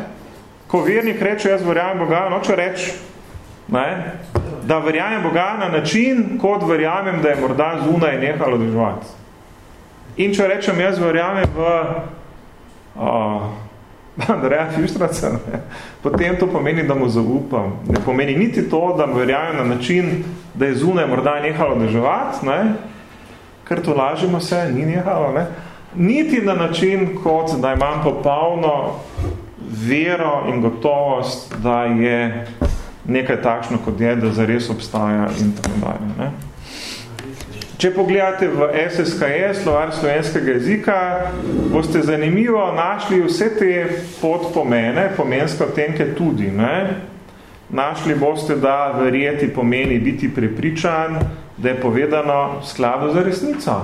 Ko vernik reče, jaz verjamem Boga, noče reči, ne? da verjamem Boga na način, kot verjamem, da je morda zunaj nehalo držati. In če rečem, jaz verjamem v uh, Andreja Fištraca, ne? potem to pomeni, da mu zaupam. Ne pomeni niti to, da verjamem na način, da je zunaj morda nehalo deževati, ne? ker to lažimo se, ni nehalo. Ne? Niti na način, kot da imam popolno vero in gotovost, da je nekaj takšno, kot je, da zares obstaja in tako dalje. Ne? Če pogledate v SSKE, slovar slovenskega jezika, boste zanimivo našli vse te podpomene, pomensko tenke tudi. Ne? Našli boste, da verjeti pomeni biti prepričan, da je povedano v skladu za resnico.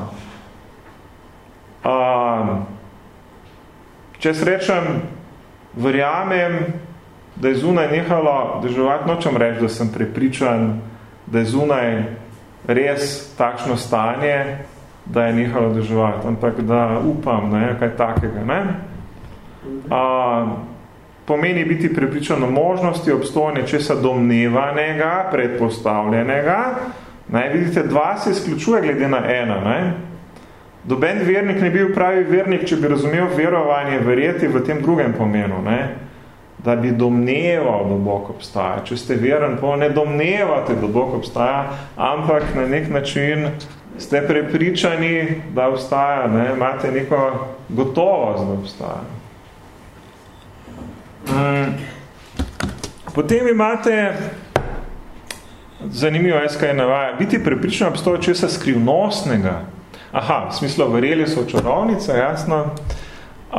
Um, če srečem, verjamem, da je zunaj nehalo državati, nočem reči, da sem prepričan, da je zunaj res takšno stanje, da je nehalo državati, ampak da upam, ne, kaj takega. Ne? A, pomeni biti prepričan o možnosti obstojanja česa domnevanega, predpostavljenega. Ne, vidite, dva se izključuje glede na ena. Ne? Doben vernik ne bil pravi vernik, če bi razumel verovanje, verjeti v tem drugem pomenu. Ne? da bi domneval, da Bog obstaja. Če ste veren, pa ne domnevate, da Bog obstaja, ampak na nek način ste prepričani, da obstaja, ne? imate neko gotovost, da obstaja. Mm. Potem imate, zanimivo je, kaj navaja, biti prepričan obstoja česa skrivnostnega. Aha, v smislu, verjeli so čarovnice, jasno, Uh,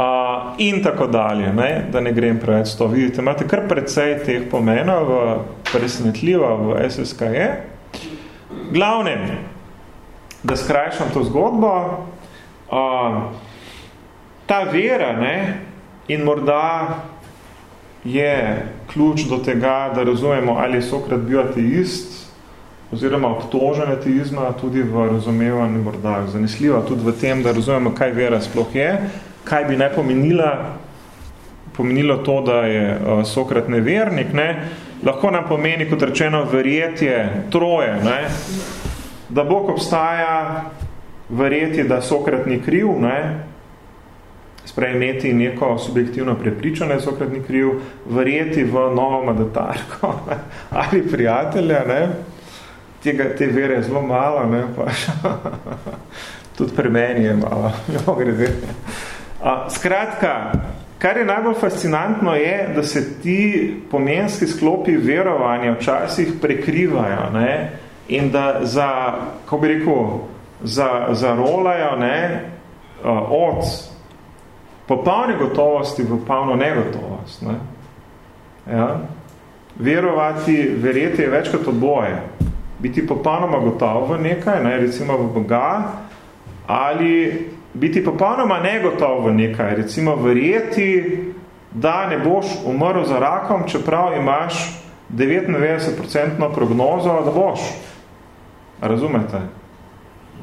in tako dalje, ne? da ne grem preveč to. Vidite, imate kar precej teh pomenov, presenetljivo v SSKE. Glavnem, da skrajšam to zgodbo, uh, ta vera ne? in morda je ključ do tega, da razumemo, ali je Sokrat bil ateist, oziroma obtožen ateizma, tudi v razumevanju morda zanesljiva, tudi v tem, da razumemo, kaj vera sploh je, kaj bi naj pomenila, pomenilo to, da je uh, Sokrat nevernik, ne? lahko nam pomeni, kot rečeno, verjetje troje, ne? da Bog obstaja, verjetje, da Sokrat ni kriv, ne? sprejemeti neko subjektivno prepričanje, Sokrat ni kriv, verjeti v novo madatarko ali prijatelja, ne? Tega, te vere zelo malo, ne? pa tudi pri meni je malo, jo gre skratka, kar je najbolj fascinantno je, da se ti pomenski sklopi verovanja včasih prekrivajo ne? in da za, kako bi rekel, za, zarolajo ne? od popolne gotovosti v popolno negotovost. Ne? Ja? Verovati, verjeti je več kot oboje. Biti popolnoma gotov v nekaj, ne? recimo v Boga, ali biti popolnoma negotov v nekaj, recimo verjeti, da ne boš umrl za rakom, čeprav imaš 99% prognozo, da boš. Razumete?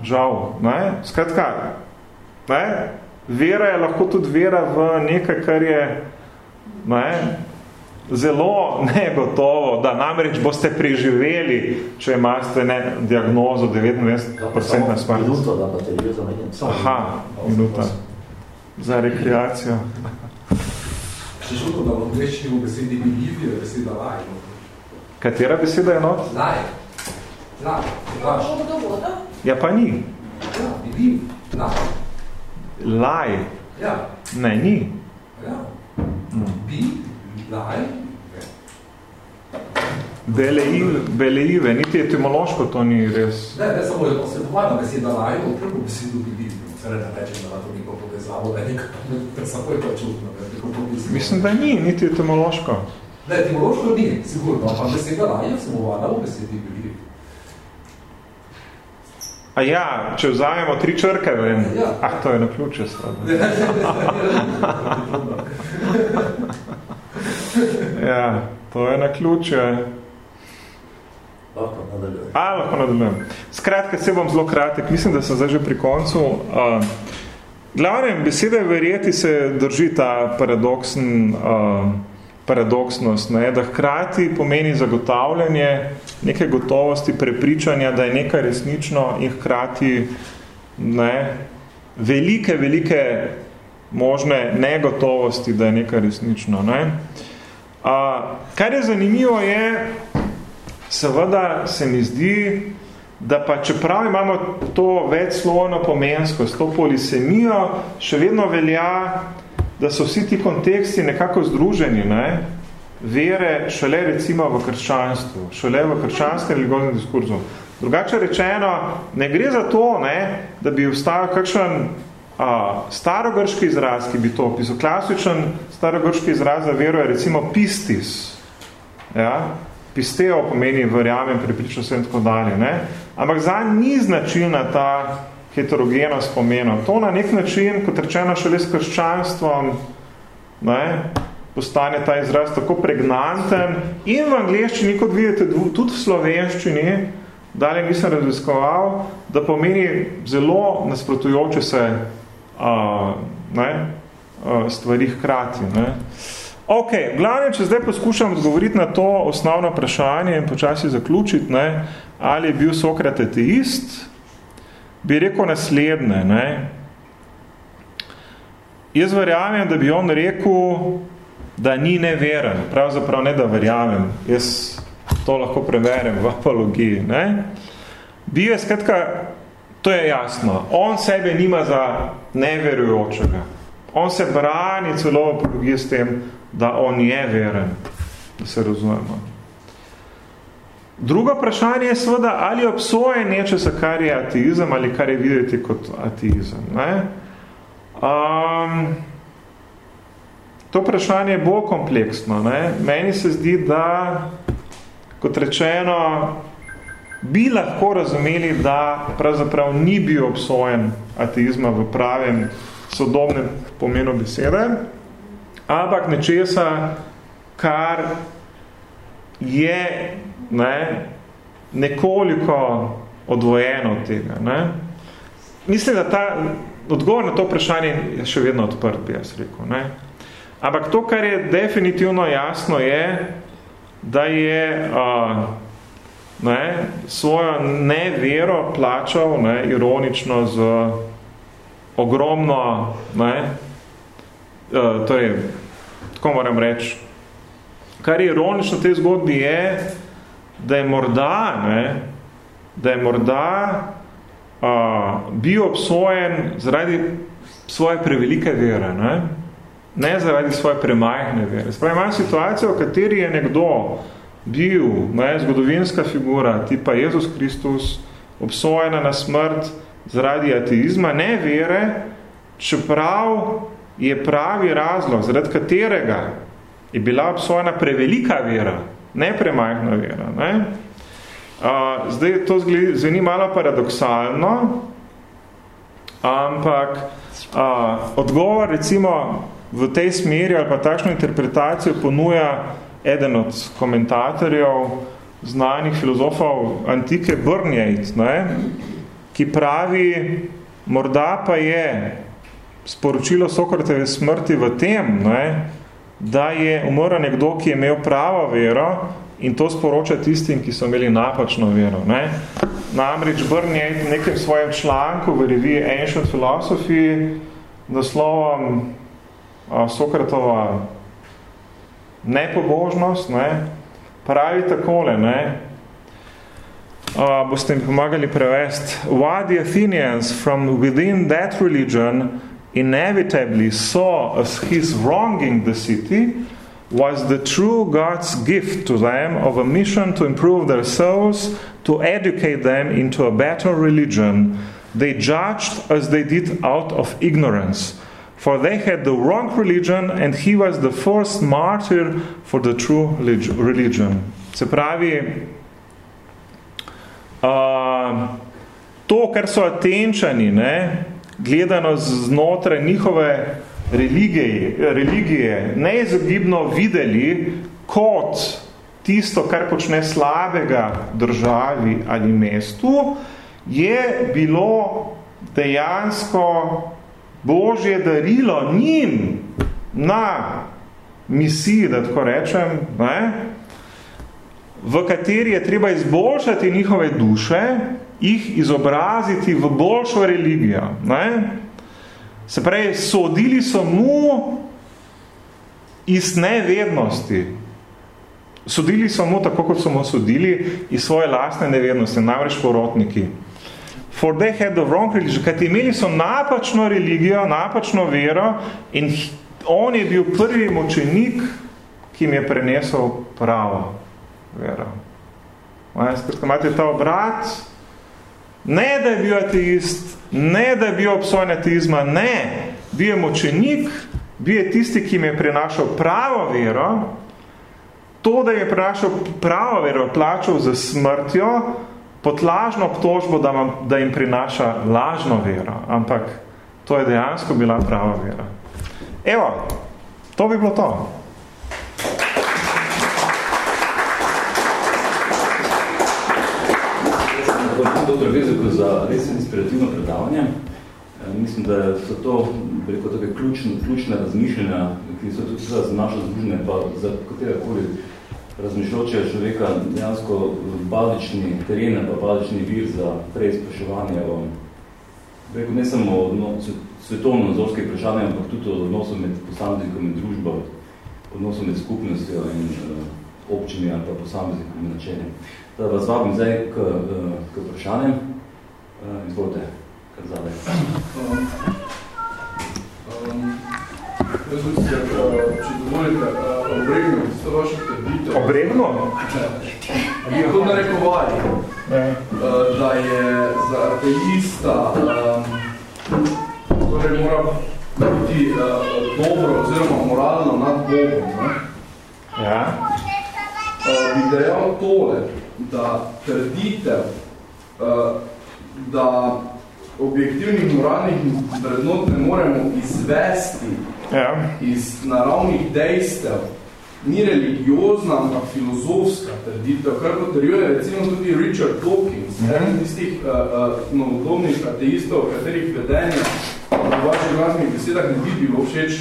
Žal, ne? Skratka, ne? Vera je lahko tudi vera v nekaj, kar je ne? Zelo negotovo, da namreč boste preživeli, če imate ne, diagnozo 99% na smrt. Minuto, da baterijo zamenjem. Aha, minuta. Za rekreacijo. Če šlo da v angliščini v besedi believe je beseda lie. Katera beseda je not? Lie. Laž. Ja, pa ni. Ja, believe. Lie. Lie. Ja. Ne, ni. Ja. Be, lie, Beleive, beleive, niti etimološko to ni res. Ne, ne samo je posredovana beseda lie, otrebo besedo believe. Se ne rečem, da to neko povezavo, da je nekaj, samo je pa čutno. Mislim, da ni, niti etimološko. Ne, etimološko ni, sigurno, pa beseda lie je samovana v besedi believe. A ja, če vzajemo tri črke, vem. Ja. Ah, to je na ključe, Ja, to je na ključe. Lahko nadaljujem. A, lahko nadaljujem. Skratka, se bom zelo kratek. Mislim, da sem zdaj že pri koncu. Uh, glavnem, besede verjeti se drži ta paradoksen, uh, paradoksnost, ne? da hkrati pomeni zagotavljanje neke gotovosti, prepričanja, da je nekaj resnično in hkrati ne, velike, velike možne negotovosti, da je nekaj resnično. Ne? A, kar je zanimivo je, seveda se mi zdi, da pa čeprav imamo to večslovno pomenskost, to polisemijo, še vedno velja, da so vsi ti konteksti nekako združeni, ne? vere šele recimo v krščanstvu, šele v krščanskem religioznem diskurzu. Drugače rečeno, ne gre za to, ne, da bi vstajal kakšen starogrški izraz, ki bi to opisal. Klasičen starogrški izraz za vero je recimo pistis. Ja? Pisteo pomeni verjamem, pripričal se in tako dalje. Ne? Ampak za ni značilna ta heterogenost pomenov. To na nek način, kot rečeno, šele s krščanstvom ne, postane ta izraz tako pregnanten in v angleščini, kot vidite, tudi v slovenščini, dalje nisem raziskoval, da pomeni zelo nasprotujoče se uh, ne, uh, stvari hkrati. Ne. Ok, glavne, če zdaj poskušam odgovoriti na to osnovno vprašanje in počasi zaključiti, ne, ali je bil Sokrat ateist, bi rekel naslednje. Ne. Jaz verjamem, da bi on rekel, da ni neveren, pravzaprav ne, da verjamem. Jaz to lahko preverem v apologiji. Ne. Bi je skratka To je jasno. On sebe nima za neverujočega. On se brani celo v apologiji s tem, da on je veren, da se razumemo. Drugo vprašanje je seveda, ali obsoje nečesa, kar je ateizem ali kar je videti kot ateizem. Ne? Um, to vprašanje je bolj kompleksno. Ne? Meni se zdi, da, kot rečeno, bi lahko razumeli, da pravzaprav ni bil obsojen ateizma v pravem sodobnem pomenu besede, ampak nečesa, kar je ne, nekoliko odvojeno od tega. Ne. Mislim, da ta odgovor na to vprašanje je še vedno odprt, bi jaz rekel. Ne. Ampak to, kar je definitivno jasno, je, da je uh, ne, svojo nevero plačal ne, ironično z ogromno, ne, uh, torej, tako moram reči, kar je ironično v tej zgodbi je, da je morda, ne, da je morda uh, bil obsojen zaradi svoje prevelike vere, ne, ne zaradi svoje premajhne vere. Spravi, imam situacijo, v kateri je nekdo, bil ne, zgodovinska figura tipa Jezus Kristus obsojena na smrt zaradi ateizma, ne vere, čeprav je pravi razlog, zaradi katerega je bila obsojena prevelika vera, ne premajhna vera. Ne. Uh, zdaj to zveni malo paradoksalno, ampak uh, odgovor recimo v tej smeri ali pa takšno interpretacijo ponuja eden od komentatorjev, znanih filozofov antike Brnjejt, ne, ki pravi, morda pa je sporočilo Sokrateve smrti v tem, ne, da je umrl nekdo, ki je imel pravo vero in to sporoča tistim, ki so imeli napačno vero. Ne. Namreč Brnjejt v nekem svojem članku v reviji Ancient Philosophy naslovom Sokratova nepobožnost, ne, pravi takole, ne, uh, boste mi pomagali prevesti, why the Athenians from within that religion inevitably saw as his wronging the city was the true God's gift to them of a mission to improve their souls, to educate them into a better religion. They judged as they did out of ignorance, for they had the wrong religion and he was the first martyr for the true religion. Se pravi, uh, to, kar so atenčani, ne, gledano znotraj njihove religije, religije neizogibno videli kot tisto, kar počne slabega državi ali mestu, je bilo dejansko Božje darilo njim na misiji, da tako rečem, ne, v kateri je treba izboljšati njihove duše, jih izobraziti v boljšo religijo. Ne? Se pravi, sodili so mu iz nevednosti. Sodili so mu tako, kot so mu sodili, iz svoje lastne nevednosti, namreč porotniki. For they had the wrong religion, kajti imeli so napačno religijo, napačno vero in on je bil prvi močenik, ki jim je prenesel pravo vero. Skratka, imate ta obrat, ne da je bil ateist, ne da je bil obsojen ateizma, ne, bil je močenik, bil je tisti, ki jim je prinašal pravo vero, to, da je prinašal pravo vero, plačal za smrtjo, pod lažno obtožbo, da, vam, da jim prinaša lažno vero, ampak to je dejansko bila prava vera. Evo, to bi bilo to. Dobro, vezako za res inspirativno predavanje. Mislim, da so to preko tako ključne, ključne razmišljanja, ki so tudi za naše združene, pa za katerakoli razmišljajoče človeka dejansko bazični teren, pa bazični vir za preizpraševanje o preko ne samo o no, svetovno nazorskih vprašanjih, ampak tudi o odnosu med posameznikom in družbo, odnosu med skupnostjo in uh, občini ali pa posameznikom in načenjem. Da vas vabim zdaj k, uh, k vprašanjem. Uh, izvolite, kar zadaj. Um, um, jaz bi se, če dovolite, obregnil to vašo trditev. Obregnil? Ne. Kot narekovali, da je za ateista um, torej mora biti uh, dobro oziroma moralno nad Bogom. Ne? Ja. Uh, bi dejal tole, da trditev, uh, da objektivnih moralnih vrednot ne moremo izvesti ja. iz naravnih dejstev, ni religiozna, ampak filozofska trditev, kar potrjuje recimo tudi Richard Dawkins, mm -hmm. eden tistih uh, uh, novodobnih ateistov, katerih vedenja v vaših glasnih besedah ne bi bilo všeč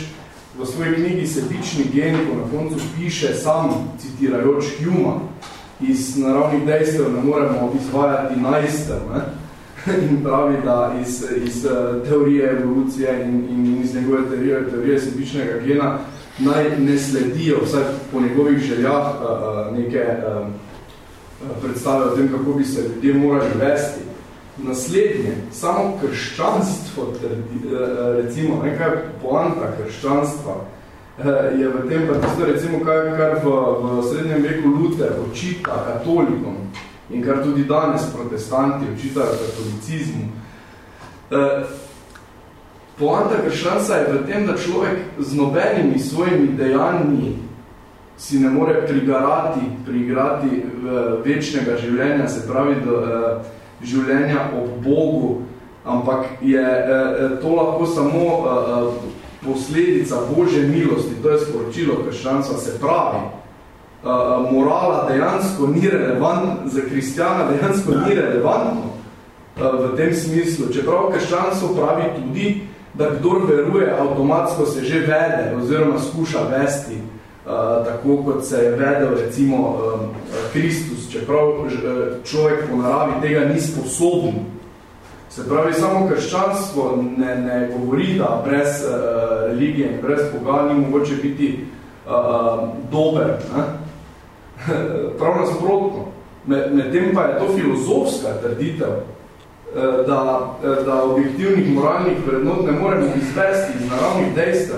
v svoji knjigi Sedični gen, ko na koncu piše sam, citirajoč Huma, iz naravnih dejstev ne moremo izvajati najster, ne? in pravi, da iz, iz teorije evolucije in, in iz njegove teorije, teorije sedičnega gena naj ne sledijo, vsaj po njegovih željah, neke predstave o tem, kako bi se ljudje morali vesti. Naslednje, samo krščanstvo, recimo, nekaj poanta krščanstva, je v tem, pa tisto recimo, kar, kar v, v srednjem veku Luther očita katolikom in kar tudi danes protestanti očitajo katolicizmu. Poanta krščanstva je v tem, da človek z nobenimi svojimi dejanji si ne more prigarati, priigrati večnega življenja, se pravi do eh, življenja ob Bogu, ampak je eh, to lahko samo eh, posledica Božje milosti, to je sporočilo krščanstva, se pravi, eh, morala dejansko ni relevant, za kristjana dejansko ni relevantno eh, v tem smislu, čeprav krščanstvo pravi tudi, da kdor veruje, avtomatsko se že vede oziroma skuša vesti uh, tako, kot se je vedel recimo um, Kristus, čeprav uh, človek po naravi tega ni sposoben. Se pravi, samo krščanstvo ne, ne govori, da brez uh, religije brez Boga ni mogoče biti uh, dober. Ne? Prav nasprotno. Med, med tem pa je to filozofska trditev, Eh, da, eh, da objektivnih moralnih vrednot ne moremo izvesti iz naravnih dejstev.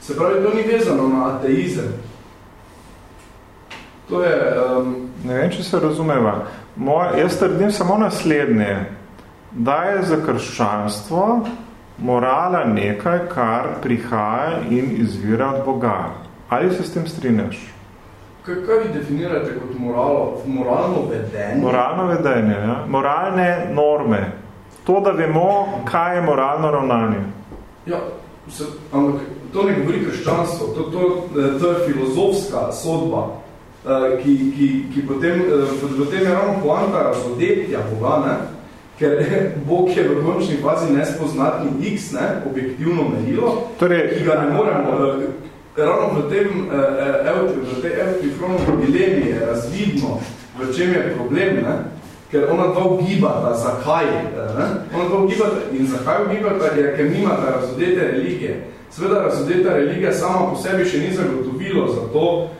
Se pravi, to ni vezano na ateizem. To je... Um... Ne vem, če se razumeva. Moj, jaz trdim samo naslednje, da je za krščanstvo morala nekaj, kar prihaja in izvira od Boga. Ali se s tem strinjaš? Kaj, kaj vi definirate kot moralo, moralno vedenje? Moralno vedenje, ja. Moralne norme. To, da vemo, kaj je moralno ravnanje. Ja, se, ampak to ne govori krščanstvo, to, to, to je filozofska sodba, eh, ki, ki, ki potem, v tem je ravno poanta razodetja Boga, ne? ker Bog je v končni fazi nespoznatni X, ne? objektivno merilo, torej, ki ga ne moremo, ravno v tem v tej eutifronovi dilemi je razvidno, v čem je problem, ne? ker ona dva ugibata, zakaj, ne? ona dva ugibata in zakaj ugibata, je, ker nimata razodete religije. Sveda razodeta religija sama po sebi še ni zagotovilo za to,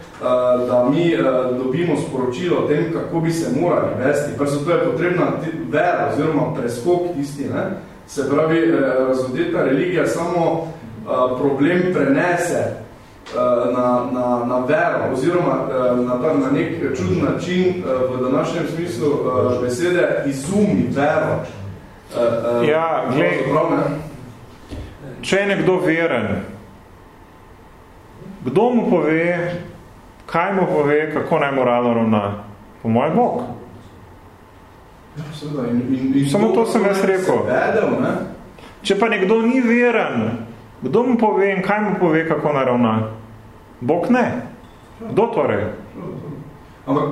da mi dobimo sporočilo o tem, kako bi se morali vesti, pa zato je potrebna vera oziroma preskok tisti, ne? se pravi, razodeta religija samo problem prenese Eh, na, na, na vero oziroma eh, na, ta, na nek čuden način eh, v današnjem smislu besede izumi vero. Ja, glej, če je nekdo veren, kdo mu pove, kaj mu pove, kako naj moralno ravna? Po moj Bog. Ja, in, in, in Samo to sem jaz rekel. Vedel, ne? Če pa nekdo ni veren, kdo mu pove in kaj mu pove, kako naj ravna? Bog ne. Kdo torej? Ampak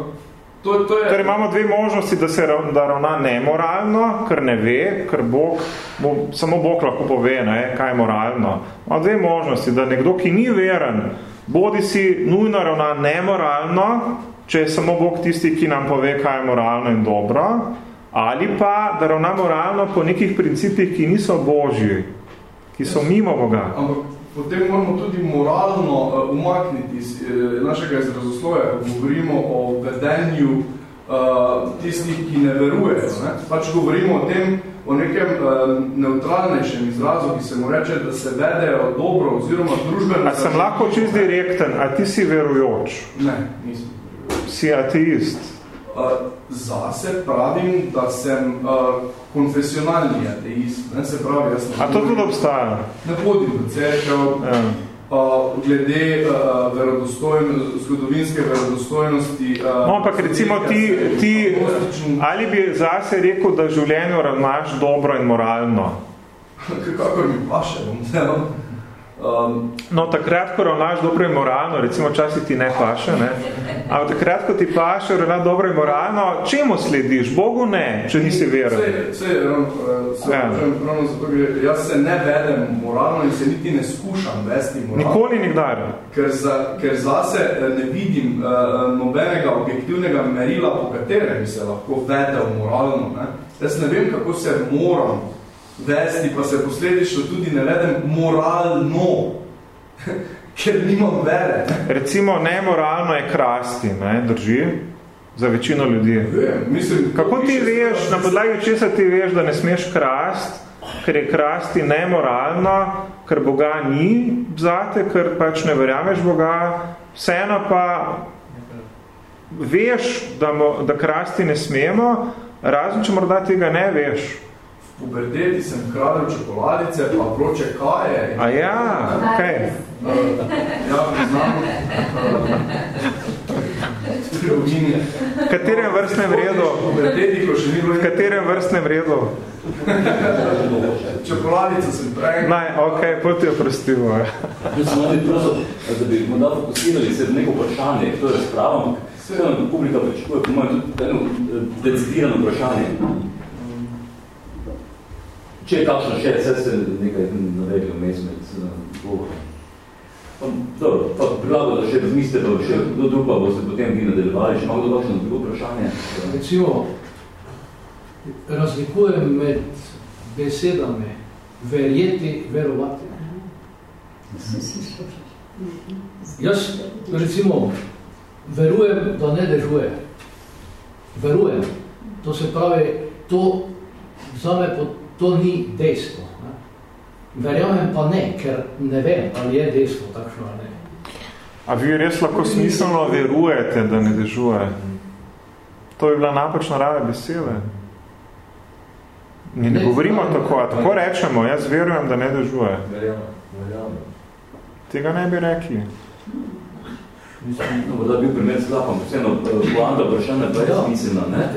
to, to je... Ker imamo dve možnosti, da se da ravna nemoralno, ker ne ve, ker Bog, bo, samo Bog lahko pove, ne, kaj je moralno. Imamo dve možnosti, da nekdo, ki ni veren, bodi si nujno ravna nemoralno, če je samo Bog tisti, ki nam pove, kaj je moralno in dobro, ali pa, da ravna moralno po nekih principih, ki niso Božji, ki so mimo Boga. Ampak potem moramo tudi moralno uh, umakniti iz uh, našega izrazosloja, ko govorimo o vedenju uh, tistih, ki ne verujejo. Ne? Pač govorimo o tem, o nekem uh, neutralnejšem izrazu, ki se mu reče, da se vedejo dobro oziroma družbeno. A sem lahko čist direkten, a ti si verujoč? Ne, nisem. Si ateist? Uh, zase pravim, da sem uh, konfesionalni ateist, ne se pravi, jaz A to tudi obstaja? Ne hodim v cerkev, ja. uh, glede uh, verodostojno, zgodovinske verodostojnosti. Uh, no, ampak recimo ti, ti ali bi zase rekel, da življenju ravnaš dobro in moralno? Kako mi paše, bom zelo. Um, no, takrat, ko ravnaš dobro in moralno, recimo časi ti ne paše, ne? ampak takrat, ko ti paše ravnaš dobro in moralno, čemu slediš? Bogu ne, če nisi veren. Vse, vse, ja. ravno zato, jaz se ne vedem moralno in se niti ne skušam vesti moralno. Nikoli nikdar. Ker, za, ker zase eh, ne vidim uh, nobenega objektivnega merila, po katerem bi se lahko vedel moralno. Ne? Jaz ne vem, kako se moram vesti, pa se posledično tudi ne vedem moralno, ker nimam vere. Recimo, nemoralno je krasti, ne, drži? Za večino ljudi. Vem, mislim, Kako ti veš, na podlagi česa ti veš, da ne smeš krast, ker je krasti nemoralno, ker Boga ni zate, ker pač ne verjameš Boga, vseeno pa veš, da, mo, da krasti ne smemo, razen če morda tega ne veš puberteti sem kradel čokoladice, pa vroče kaje. A ja, kaj? Okay. Ja, znam. V katerem vrstnem redu? V katerem vrstnem redu? Čokoladico sem prej. Naj, ok, poti oprostimo. Jaz sem ali prosto, da bi morda fokusirali se neko vprašanje, to je razprava, vse publika pričakuje, po mojem, tudi eno eh, decidirano vprašanje. Če je kakšno še, vse se nekaj navedli vmes med govorom. Dobro, pa predlago, da še razmislite, pa še kdo drug pa bo se potem vi nadaljevali, še malo kdo kakšno drugo vprašanje. Recimo, razlikujem med besedami verjeti, verovati. Jaz, recimo, verujem, da ne dežuje. Verujem. To se pravi, to zame pot to ni dejstvo. Ne? Verjamem pa ne, ker ne vem, ali je dejstvo takšno ali ne. A vi res lahko smiselno verujete, da ne dežuje? To bi bila napačna rave besede. Mi ne, ne govorimo ne, tako, a tako rečemo, jaz verujem, da ne dežuje. Verjamem, verjamem. Tega ne bi rekli. No, da bi bil primer slab, ampak vseeno, poanta vprašanja pa je smiselna, ne?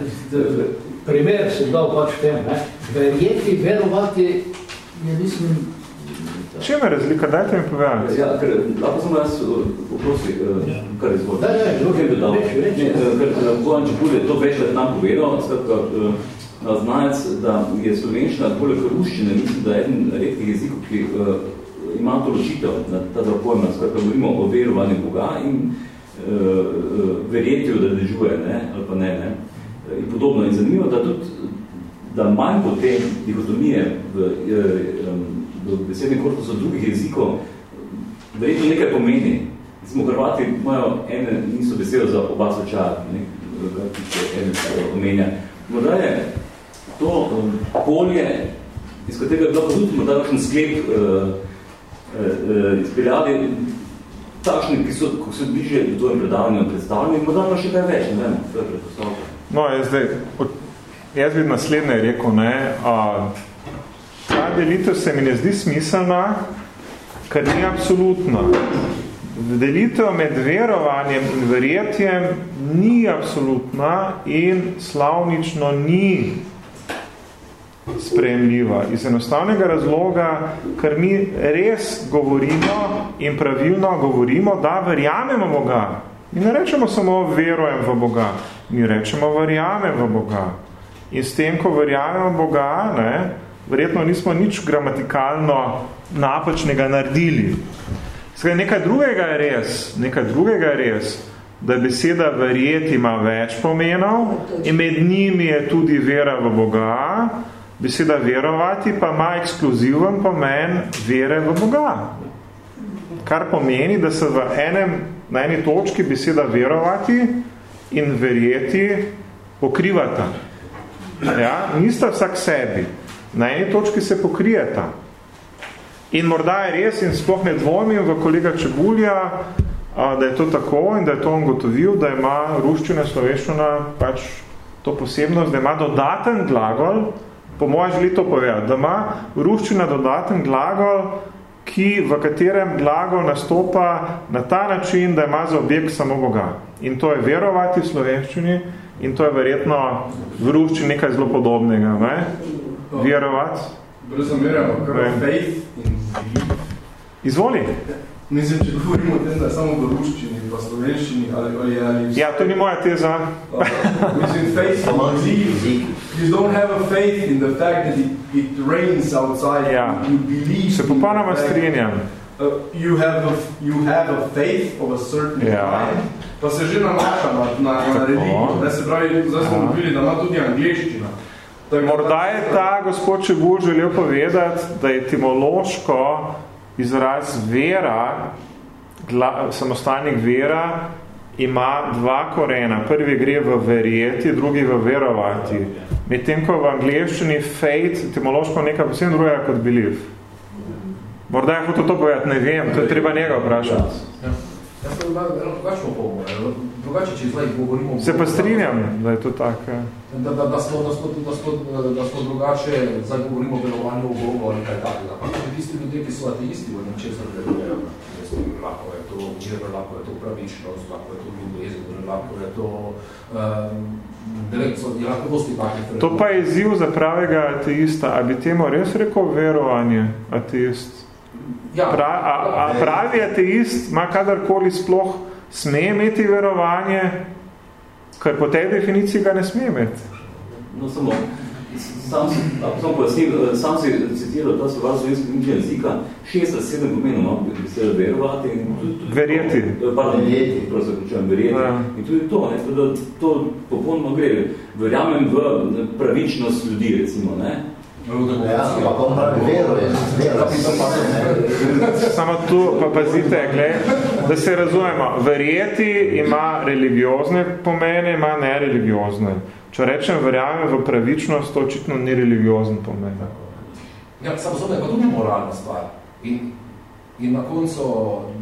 Primer sem dal pač tem, ne? verjeti, verovati, je mislim... Čem je razlika? Dajte mi povedati. Ja, ker lahko sem jaz vprosi, kar izvolite. Da, da, bi dal. Ker Bojan Čepulj je to večkrat nam povedal, skratka, znanec, da je slovenščina poleg ruščine, mislim, da je eden redkih jezikov, ki uh, ima to ločitev na ta dva pojma, skratka, govorimo o verovanju Boga in uh, verjetju, da dežuje, ne, ali pa ne, ne. In podobno. In zanimivo, da tudi, da manj po te dihotomije v, um, v besednem korpusu drugih jezikov verjetno nekaj pomeni. Smo Hrvati imajo ene, niso besedo za oba slučaja, ki se ene omenja. Morda je to polje, iz katerega je bilo tudi morda kakšen sklep uh, uh, izpeljali, takšni, ki so, ko so bliže do tvojim predavanjem predstavljeni, morda pa še kaj več, ne vem, to je predpostavljeno. No, jaz zdaj, jaz bi naslednje rekel, ne, a, ta delitev se mi ne zdi smiselna, ker ni absolutna. Delitev med verovanjem in verjetjem ni absolutna in slavnično ni sprejemljiva. Iz enostavnega razloga, ker mi res govorimo in pravilno govorimo, da verjamemo Boga. Mi ne rečemo samo verujem v Boga, mi rečemo verjamem v Boga. In s tem, ko verjamemo Boga, ne, verjetno nismo nič gramatikalno napačnega naredili. Skaj, nekaj drugega je res, nekaj drugega je res, da beseda verjeti ima več pomenov in med njimi je tudi vera v Boga, beseda verovati pa ima ekskluziven pomen vere v Boga. Kar pomeni, da se v enem, na eni točki beseda verovati in verjeti pokrivata. Ja, nista vsak sebi. Na eni točki se pokrijeta. In morda je res, in sploh ne dvomim v kolega Čebulja, da je to tako in da je to on gotovil, da ima ruščina sloveščina pač to posebnost, da ima dodaten glagol, po mojem želi to povedati, da ima ruščina dodaten glagol, ki, v katerem glagol nastopa na ta način, da ima za objekt samo Boga. In to je verovati v slovenščini in to je verjetno v ruščini nekaj zelo podobnega. Ne? Verovati. Brez zamerjamo, kar faith in Izvoli. Mislim, če govorimo o tem, da je samo v ruščini, pa slovenščini, ali, ali, ali... Ja, to ni moja teza. Uh, mislim, faith in. You don't have a faith in the fact that it, it rains outside. Ja. You believe... Se popolnoma strinjam. Uh, you, have a, you have a faith of a certain ja. kind, pa se že nanaša na, na, na religiju. Ne se pravi, zdaj smo dobili, da ima tudi angliščina. Morda je ta gospod Čebul želel povedati, da je etimološko izraz vera, gla, samostalnik vera, ima dva korena. Prvi gre v verjeti, drugi v verovati. Medtem ko v angliščini faith, etimološko nekaj posebno drugega kot belief. Morda je hotel to povedati, ne vem, to je treba njega vprašati. Ja. Jaz pa drugačno pomoč. Drugače, če zdaj govorimo... Se pa strinjam, da je to tako. Da, da, da, smo, da, smo, da, smo, da smo drugače, zdaj govorimo o verovanju v Bogu ali kaj takega. Pa tudi tisti ljudje, ki so ateisti, v nečesar verujejo. Lahko je to mir, lahko je to pravičnost, lahko je to ljubezen, lahko je to... Um, je lahko dosti takih To pa je izziv za pravega ateista. A bi temu res rekel verovanje, ateist? Ja, pra, a, a pravi ateist ima kadarkoli sploh sme imeti verovanje, ker po tej definiciji ga ne sme imeti. No, samo, sam si, sam pojasnil, sam si citiral ta slovar slovenskega knjižnega jezika, šest ali sedem pomenov, no, bi se verovati. In tudi, tudi verjeti. To, pardon, verjeti. Prosto zaključujem, verjeti. Ja. In tudi to, ne, to, to popolnoma gre. Verjamem v pravičnost ljudi, recimo, ne. Ja, pa bom pravi vero je, vero. Samo tu pa pazite, gled, da se razumemo. Verjeti ima religiozne pomene, ima nereligiozne. Če rečem verjamem v pravičnost, to očitno ni religiozen pomen. Ja, samo zelo je pa tudi moralna stvar. In, in na koncu,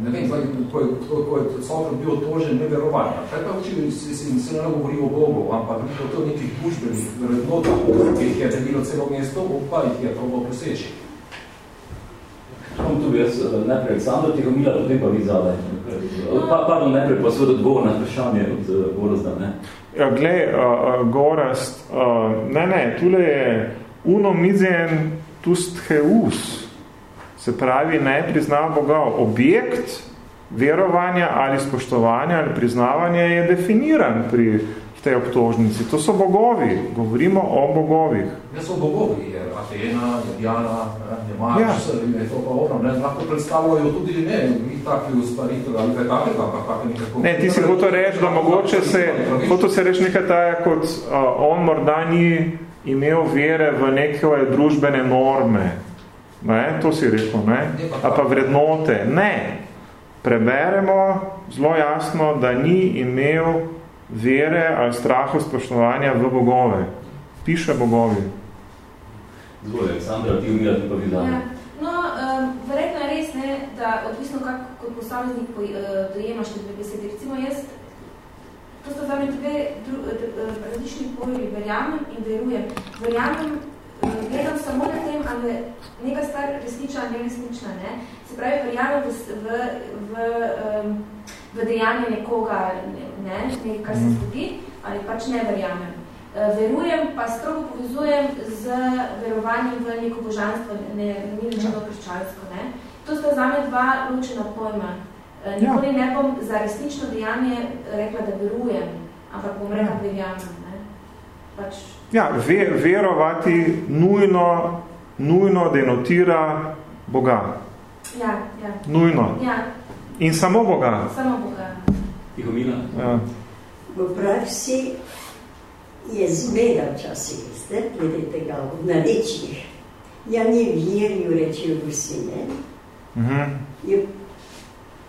ne vem, zdaj, ko je, ko, ko je Sokrat bil tožen neverovanja. Kaj pa oči, se, se, se ne govori o Bogu, ampak ni to nekih družbenih vrednotah, ki jih je debilo celo mesto, pa jih je probal preseči. tu bi jaz eh, najprej Aleksandro Tihomila, potem pa vi zadaj. Pa, pardon, najprej pa seveda odgovor na vprašanje od Gorazda, ne? Ja, glej, uh, uh, Gorazd, uh, ne, ne, tule je uno mizien tust heus, se pravi, ne prizna Boga, objekt verovanja ali spoštovanja ali priznavanja je definiran pri tej obtožnici. To so bogovi, govorimo o bogovih. Ne so bogovi, je Atena, je Diana, je Mars, ja. je to pa ono, ne, lahko predstavljajo tudi ne, mi takvi ustvaritelj ali kaj takega, tako nekako. Ne, ti si hotel reči, da mogoče se, hotel se reči nekaj taja, kot uh, on morda ni imel vere v neke družbene norme. Ne, to si rekel, ne? A pa vrednote. Ne. Preberemo zelo jasno, da ni imel vere ali strahu spoštovanja v bogove. Piše bogovi. Zelo, Aleksandra, ti umira, ti pa vidane. Ja. No, um, verjetno je res, ne, da odvisno kako kot posameznik uh, dojemaš te dve besede. Recimo jaz, to sta zame dve različni pojeli, verjamem in verujem. Verjamem, gledam samo na tem, ali je neka stvar resnična ali neresnična. Ne. Se pravi, verjamem v, v, v um, v dejanje nekoga, ne, ne, kar se mhm. zgodi, ali pač ne verjamem. Eh, verujem, pa strogo povezujem z verovanjem v neko božanstvo, ne, ni rečeno krščansko. Ne. To sta zame dva ločena pojma. Eh, nikoli ne bom za resnično dejanje rekla, da verujem, ampak bom rekla, da verjamem. Ne. Pač... Ja, ve, verovati nujno, nujno denotira Boga. Ja, ja. Nujno. Ja. In samo Boga. Samo Boga. Tihomina. Ja. V praksi je zmeda včasih, ste, glede tega, v narečjih. Ja ne verju, rečijo vsi, ne? Uh mhm. -huh. Je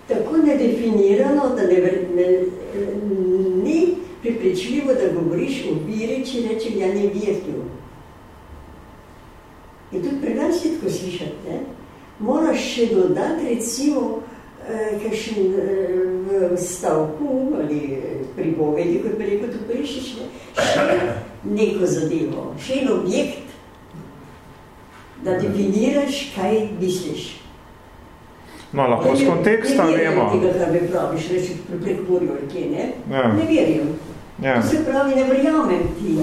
tako nedefinirano, da ne, ne, ni pripričljivo, da govoriš o viri, če rečem, ja ne verju. In tudi pri nas je tako slišati, ne? Moraš še dodati, recimo, Eh, kakšen eh, v stavku ali pripovedi, kot bi rekel, tu prišiš, ne? še neko zadevo, še en objekt, da definiraš, kaj misliš. No, lahko z konteksta vemo. Ne tega, kar bi praviš, reči pri prekorju ali kje, ne? Ja. Ne verjam. Ja. To se pravi, ne verjamem ti.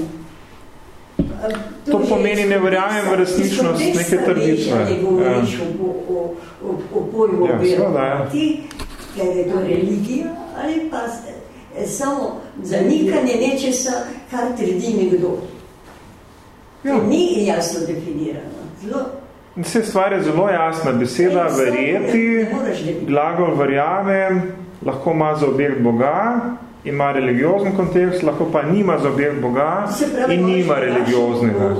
To, to pomeni, ne verjamem v resničnost neke trditve. Ne govoriš ja. o, o, o, o pojmu ja, verovati, ker je to religija, ali pa e, samo zanikanje nečesa, kar trdi nekdo. Ja. Ni jasno definirano. Zelo, Vse stvar je zelo jasna. Beseda verjeti, glagol verjamem, lahko ima za objekt Boga, ima religiozen kontekst, lahko pa nima za objekt Boga pravi, in nima religioznega.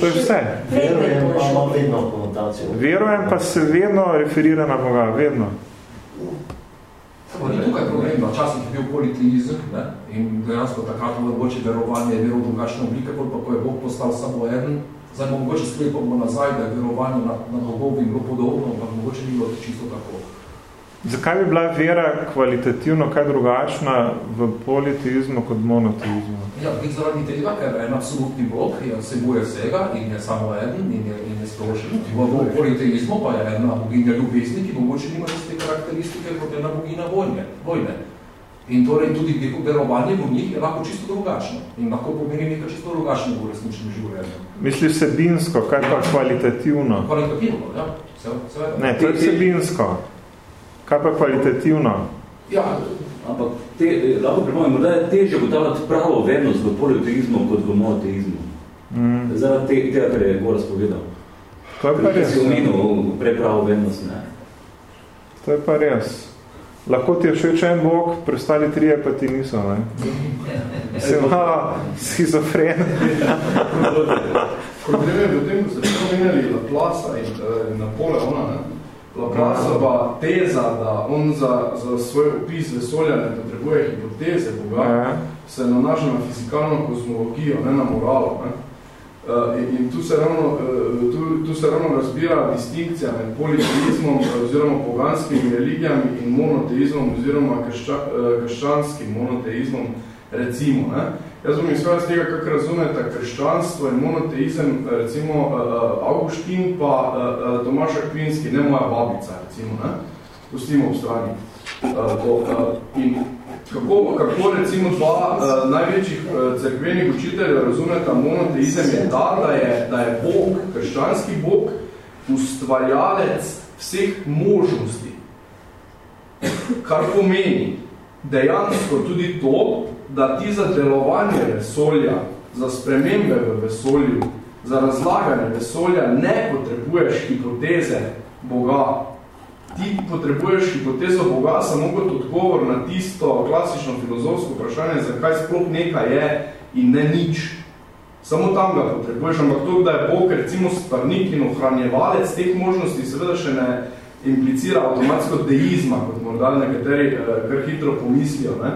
To je vse. Verujem pa ima vedno konotacijo. Verujem pa se vedno referira na Boga, vedno. Samo ni tukaj problem, da včasih je bil politeizem ne? in dejansko takrat mogoče verovanje je vero v drugačne oblike, kot pa ko je Bog postal samo eden, zdaj mogoče sklepamo nazaj, da je verovanje na, na bogovi bilo podobno, ampak mogoče ni bilo čisto tako. Zakaj bi bila vera kvalitativno kaj drugačna v politeizmu kot monoteizmu? Ja, zaradi tega, ker en absolutni Bog je vsebuje vsega in je samo eden in je, in je sprošen. V politeizmu pa je ena boginja ljubezni, ki mogoče nima iste karakteristike kot ena bogina vojne. vojne. In torej tudi neko verovanje v njih je lahko čisto drugačno in lahko pomeni nekaj čisto drugačno v resničnem življenju. Misliš sebinsko, kaj pa kvalitativno? Kvalitativno, ja. Seveda. Ne, to je sebinsko. Kaj pa kvalitativno? Ja, ampak te, lahko pripomem, morda je težje ugotavljati pravo vernost v politeizmu kot v monoteizmu. Mm. Zaradi te, tega, kar je Goras povedal. To je pa res. Si omenil prej pravo vernost, ne? To je pa res. Lahko ti je všeč en bog, prestali trije pa ti niso, ne? Si malo schizofren. Problem je v tem, da ste pomenjali Laplace in uh, Napoleona, ne? Laplace pa teza, da on za, za svoj opis vesolja ne potrebuje hipoteze Boga, ja. se nanaša na fizikalno kozmologijo, ne na moralo. Ne? Uh, in, in tu, se ravno, uh, tu, tu se ravno razbira distinkcija med politeizmom oziroma poganskimi religijami in monoteizmom oziroma kršča, uh, krščanskim monoteizmom, recimo. Ne? Jaz bom izhajal z tega, kako razumete krščanstvo in monoteizem, recimo uh, Augustin pa uh, Tomaš Akvinski, ne moja babica, recimo, ne? Pustimo v strani. Uh, uh, in kako, kako recimo dva uh, največjih uh, cerkvenih učiteljev razumeta monoteizem je ta, da je, da je Bog, krščanski Bog, ustvarjalec vseh možnosti. Kar pomeni dejansko tudi to, da ti za delovanje vesolja, za spremembe v vesolju, za razlaganje vesolja ne potrebuješ hipoteze Boga. Ti potrebuješ hipotezo Boga samo kot odgovor na tisto klasično filozofsko vprašanje, zakaj sploh nekaj je in ne nič. Samo tam ga potrebuješ, ampak to, da je Bog recimo sparnik in ohranjevalec teh možnosti, seveda še ne implicira avtomatsko deizma, kot morda nekateri eh, kar hitro pomislijo. Ne?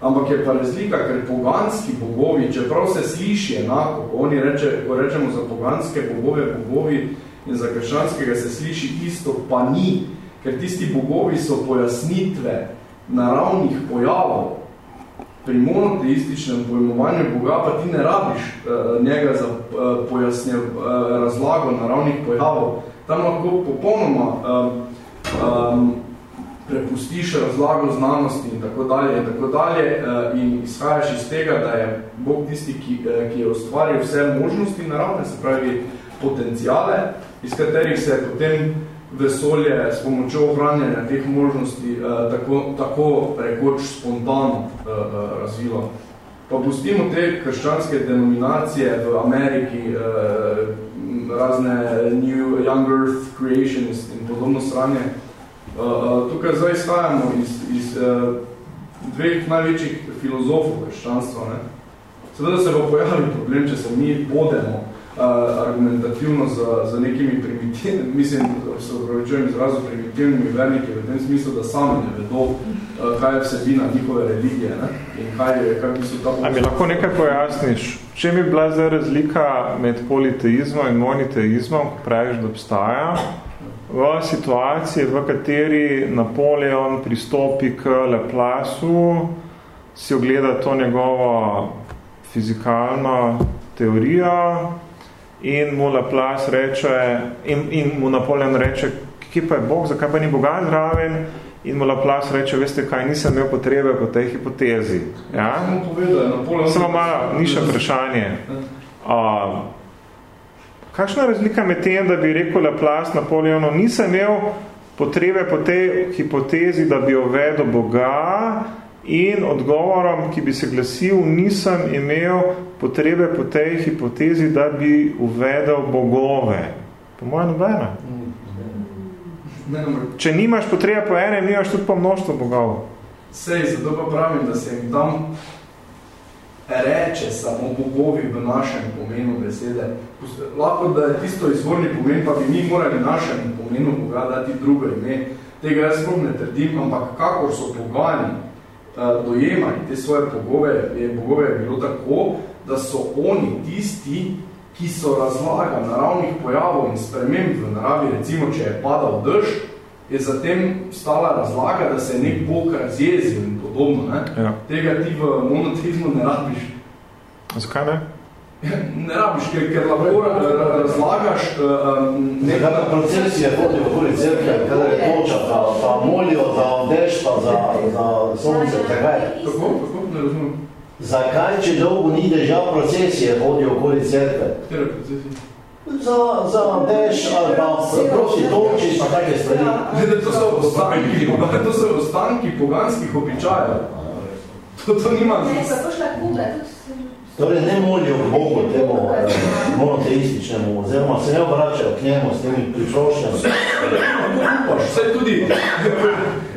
Ampak je pa razlika, ker poganski bogovi, čeprav se sliši enako, ko oni reče, ko rečemo za poganske bogove, bogovi in za krščanskega se sliši isto, pa ni, ker tisti bogovi so pojasnitve naravnih pojavov. Pri monoteističnem pojmovanju Boga pa ti ne rabiš uh, njega za uh, pojasnje, uh, razlago naravnih pojavov. Tam lahko popolnoma um, um, prepustiš razlago znanosti in tako dalje in tako dalje eh, in izhajaš iz tega, da je Bog tisti, ki, eh, ki je ustvaril vse možnosti naravne, se pravi potencijale, iz katerih se potem vesolje s pomočjo ohranjanja teh možnosti eh, tako, tako rekoč spontano razvilo. Pa pustimo te krščanske denominacije v Ameriki, razne New Young Earth Creationist in podobno sranje, tukaj zdaj izhajamo iz, iz uh, dveh največjih filozofov krščanstva. Ne? Seveda se bo pojavil problem, če se mi bodemo uh, argumentativno za, za nekimi primitivnimi, mislim, se upravičujem izrazu primitivnimi verniki, v tem smislu, da sami ne vedo, uh, kaj je vsebina njihove religije ne? in kaj, je, kaj so ta... A mi lahko nekaj pojasniš? Če bi bila zdaj razlika med politeizmom in moniteizmom, ko praviš, da obstaja, v situaciji, v kateri Napoleon pristopi k Laplasu, si ogleda to njegovo fizikalno teorijo in mu Laplace reče, in, in mu Napoleon reče, kje pa je Bog, zakaj pa ni Boga zraven, in mu Laplace reče, veste kaj, nisem imel potrebe po tej hipotezi. Ja? Samo malo, ni še vprašanje. Uh, Kakšna razlika med tem, da bi rekel Laplace Napoleonu, nisem imel potrebe po tej hipotezi, da bi uvedel Boga in odgovorom, ki bi se glasil, nisem imel potrebe po tej hipotezi, da bi uvedel bogove. Po mojem nobena. Če nimaš potrebe po enem, nimaš tudi po množstvo bogov. Sej, zato pa pravim, da se jim tam reče samo bogovi v našem pomenu besede. Lahko, da je tisto izvorni pomen, pa bi mi morali našem pomenu Boga dati drugo ime. Tega jaz sploh ne trdim, ampak kakor so pogani uh, dojemali te svoje bogove, je bogove bilo tako, da so oni tisti, ki so razlaga naravnih pojavov in sprememb v naravi, recimo, če je padal dež, je zatem stala razlaga, da se je nek bog razjezil in podobno. Ne? Ja. Tega ti v monoteizmu ne rabiš. Zakaj ne? Ne rabiš, ker, ker lahko razlagaš um, nekaj... Zakaj procesije hodijo okoli crkve, kada je toča, pa, pa molijo za dež, pa za, za sonce, zakaj? Kako? Kako? Ne razumem. Zakaj, če dolgo ni deža procesije hodijo okoli crkve? Katere procesije? Za, za dež ali pa prosti toči, pa take stvari. Ne, to so ostanki, to so ostanki poganskih običajev. To, to nima... Ne, pa to šla tudi Torej ne molijo Bogu temu eh, monoteističnemu, oziroma se ne obračajo k njemu s temi priprošnjami. Vse tudi,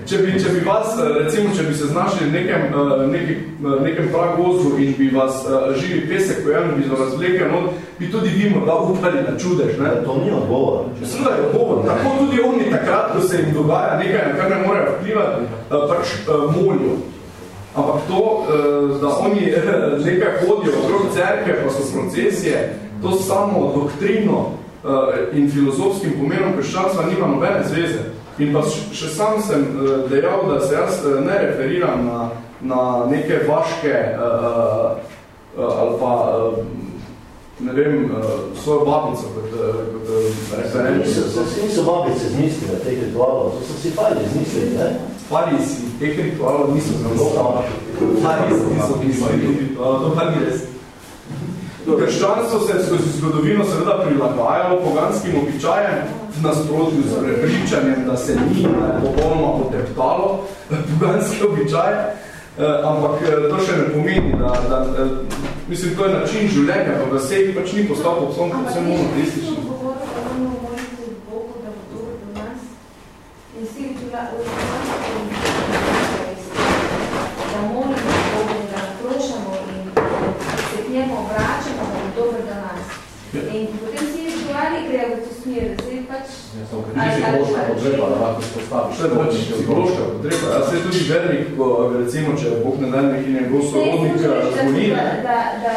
če bi, če bi vas, recimo, če bi se znašli v nekem, eh, nekem, eh, nekem pragozu in bi vas živi pesek pojem, bi vas vlekel not, bi tudi vi morda upali na čudež. Ne? To ni odgovor. Seveda je odgovor. Tako tudi oni takrat, ko se jim dogaja nekaj, na kar ne morejo vplivati, pač molijo. Ampak to, eh, da oni eh, nekaj hodijo okrog cerke, pa so procesije, to samo doktrino eh, in filozofskim pomenom krščanstva nima nobene zveze. In pa še sam sem dejal, da se jaz ne referiram na, na neke vaške uh, uh, ne vem, svojo babico kot, kot referenci. Se niso babice zmislile teh ritualov, to so si fajli zmislili, ne? Fajli si teh ritualov niso zmislili. Fajli si niso zmislili to pa ni res. Krščanstvo se je skozi zgodovino seveda prilagajalo poganskim običajem v nasprotju z prepričanjem, da se ni popolnoma poteptalo poganske običaje, eh, ampak eh, to še ne pomeni, da, da, da mislim, to je način življenja, pa v vseh pač ni postal povsem povsem monoteistični. da molimo Bogu, da naprošamo in se k njemu obračamo, da bo dober do nas. In potem vsi rituali grejo v to smer, da se pač... Ja, samo, ker ni psihološka potreba, da lahko spostaviš. Še pač psihološka potreba. Ja, se je tudi vernik, ko, recimo, če Bog ne dan neki njegov sorodnik zboli. Da, da, da,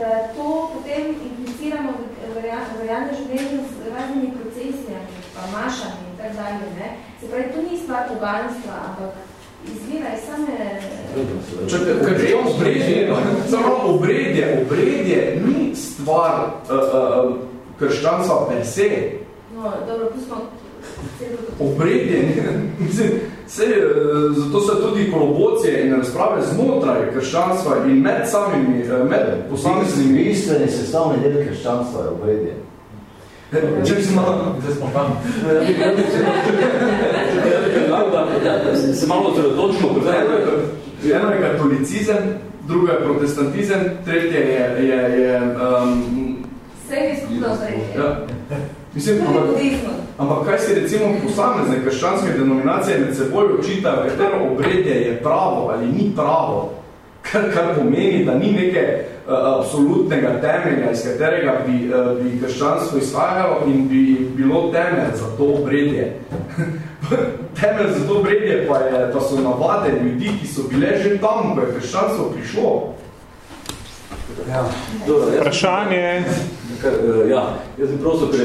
da to potem impliciramo v realne življenje z raznimi procesijami, pa mašami in tak dalje. Ne? Se pravi, to ni stvar poganstva, ampak izvira iz same... Čakajte, obredje, obredje, samo obredje, obredje ni stvar uh, uh, krščanstva per se. Dobro, pustimo... Obredje, mislim, se, zato se tudi kolobocije in razprave znotraj krščanstva in med samimi, med posameznimi... Bistveni sestavni del krščanstva je obredje. Če smo, zdaj smo tam. Se malo osredotočimo. Eno je katolicizem, drugo je protestantizem, tretje je... je, je um, Vse je skupno zrejše. Ja. Mislim, ampak, ampak kaj si recimo posamezne krščanske denominacije med seboj očitajo, katero obredje je pravo ali ni pravo, kar, kar pomeni, da ni neke uh, absolutnega temelja, iz katerega bi, uh, bi krščanstvo izhajalo in bi bilo temelj za to obredje. temelj za to obredje pa, je, pa so navade ljudi, ki so bile že tam, ko je krščanstvo prišlo. Ja. Dobro, Vprašanje. Ja, jaz sem prosto, ker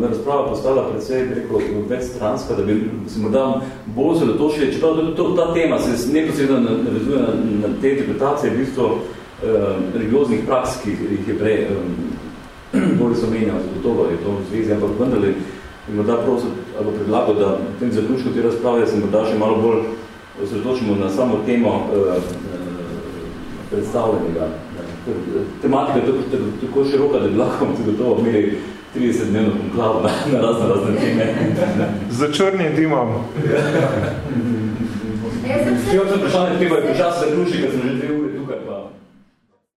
me razprava postala predvsej preko večstranska, da bi se morda bolj se dotočili, čeprav to, to, ta tema se neposredno navezuje na, na te interpretacije v bistvu eh, religioznih praks, ki jih je prej eh, bolj somenjal, zagotovo je to v zvezi, ampak vendarle bi morda prosto, ali predlagal, da v tem zaključku te razprave se morda še malo bolj osredotočimo na samo temo eh, predstavljenega tematika je tako, tako široka, da bi lahko zagotovo imeli 30 dnevno konklavo na, na razne razne teme. Za črnim dimom. Jaz sem vprašanje, treba je počas zaključiti, ker sem že.